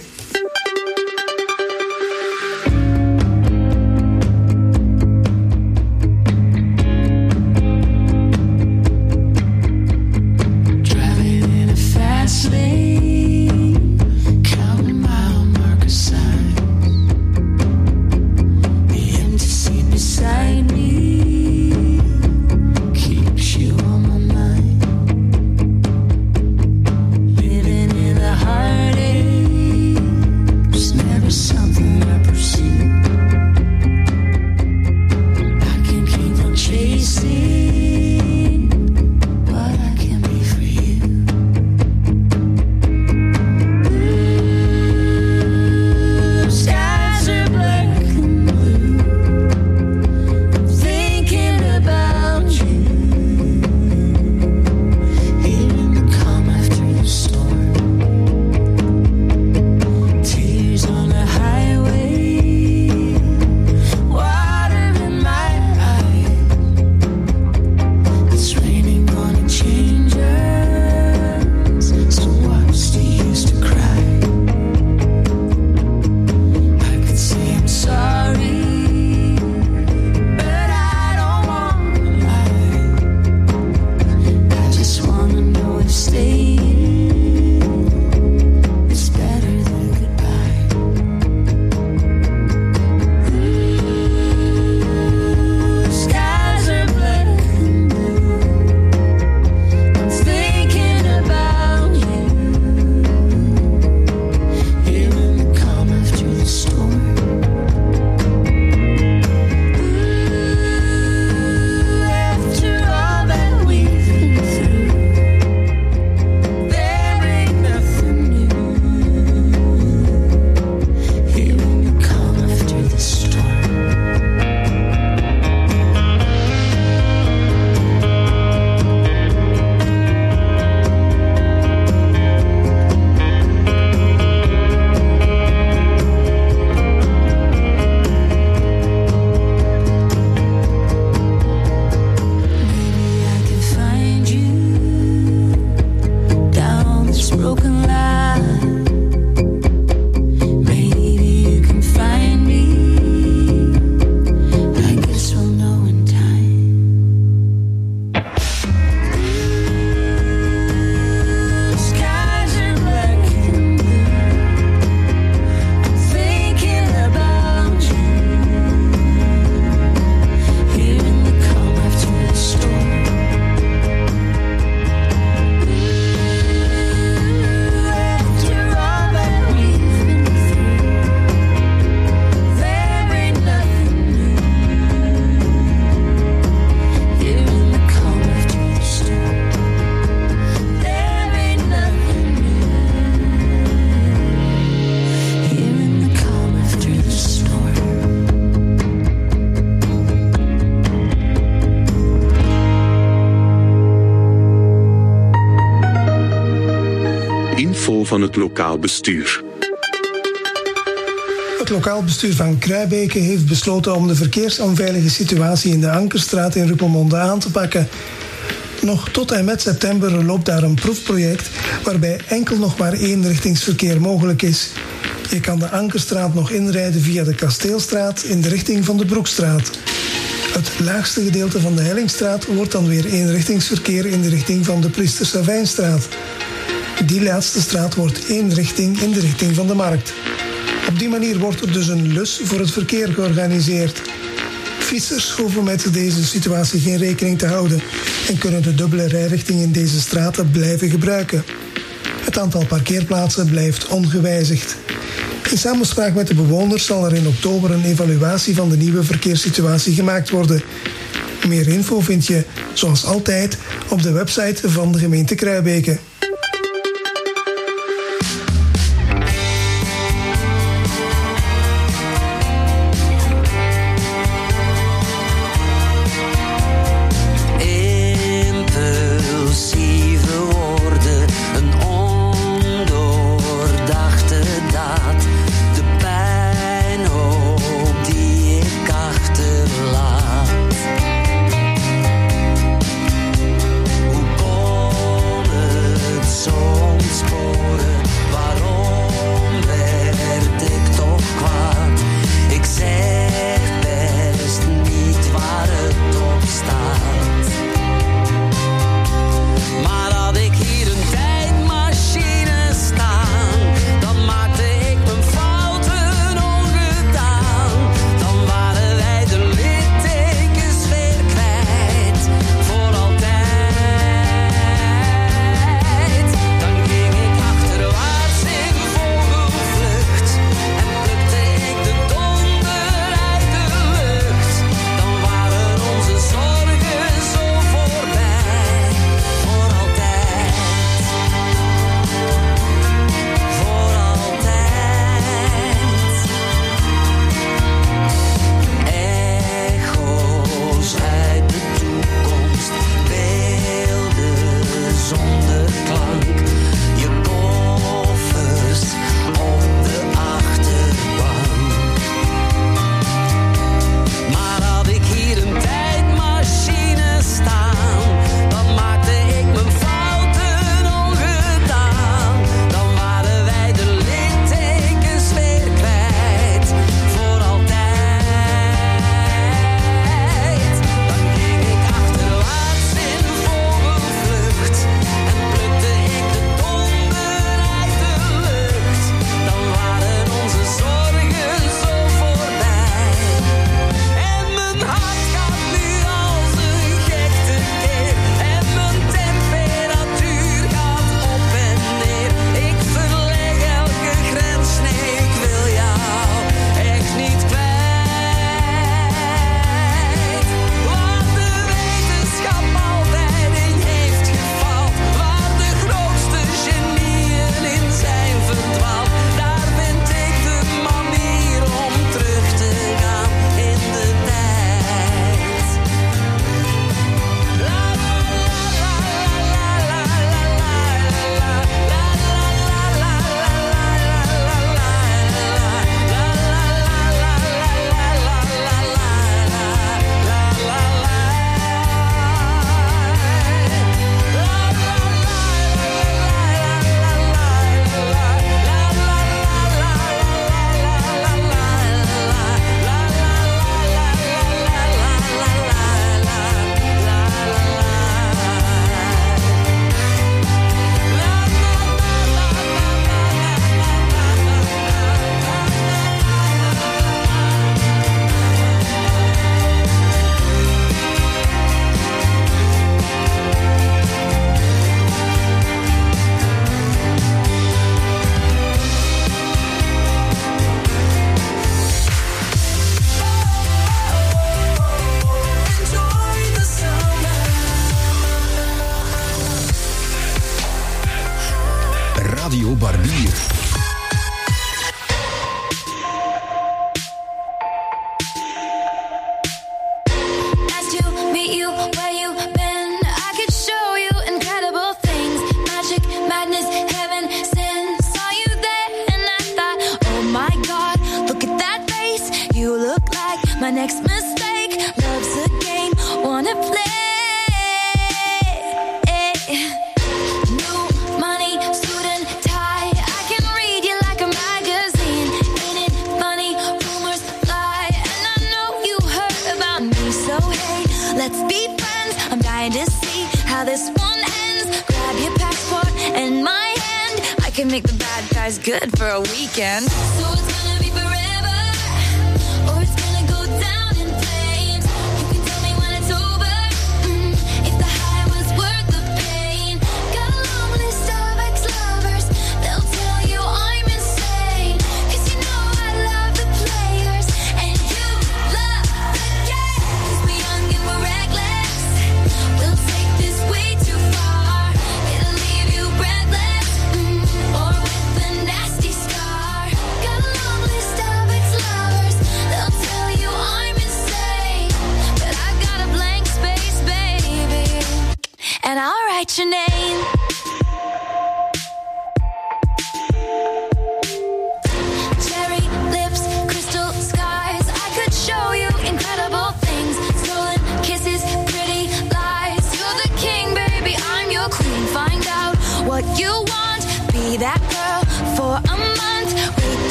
Lokaal bestuur. Het lokaal bestuur van Kruibeke heeft besloten om de verkeersonveilige situatie in de Ankerstraat in Ruppelmonde aan te pakken. Nog tot en met september loopt daar een proefproject waarbij enkel nog maar eenrichtingsverkeer mogelijk is. Je kan de Ankerstraat nog inrijden via de Kasteelstraat in de richting van de Broekstraat. Het laagste gedeelte van de Hellingstraat wordt dan weer eenrichtingsverkeer in de richting van de Priester Savijnstraat. Die laatste straat wordt één richting in de richting van de markt. Op die manier wordt er dus een lus voor het verkeer georganiseerd. Fietsers hoeven met deze situatie geen rekening te houden en kunnen de dubbele rijrichting in deze straten blijven gebruiken. Het aantal parkeerplaatsen blijft ongewijzigd. In samenspraak met de bewoners zal er in oktober een evaluatie van de nieuwe verkeerssituatie gemaakt worden. Meer info vind je, zoals altijd, op de website van de gemeente Kruibeke.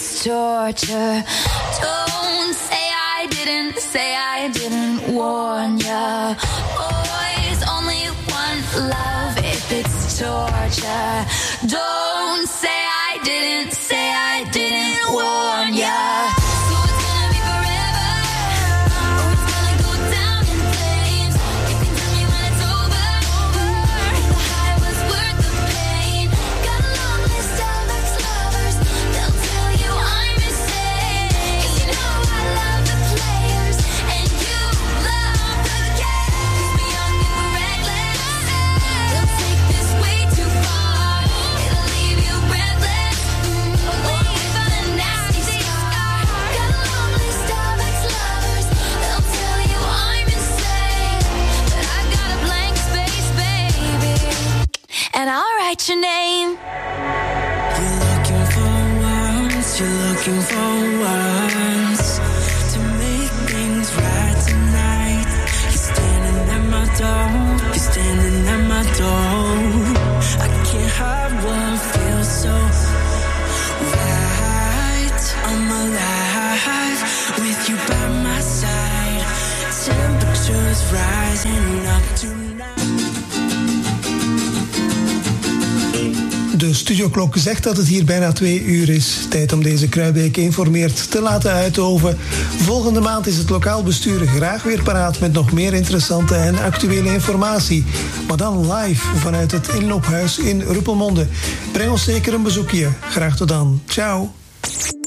it's torture. Don't say I didn't, say I didn't warn ya. Boys, only one love if it's torture. Don't your name. studioklok zegt dat het hier bijna twee uur is. Tijd om deze Kruibeek informeert te laten uithoven. Volgende maand is het lokaal bestuur graag weer paraat met nog meer interessante en actuele informatie. Maar dan live vanuit het inloophuis in Ruppelmonde. Breng ons zeker een bezoekje. Graag tot dan. Ciao.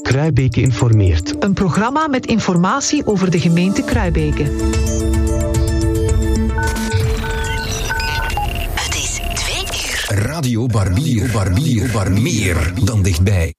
Kruibeke informeert. Een programma met informatie over de gemeente Kruibeke. Radio Barbier, Barbier, Barbier, meer dan dichtbij.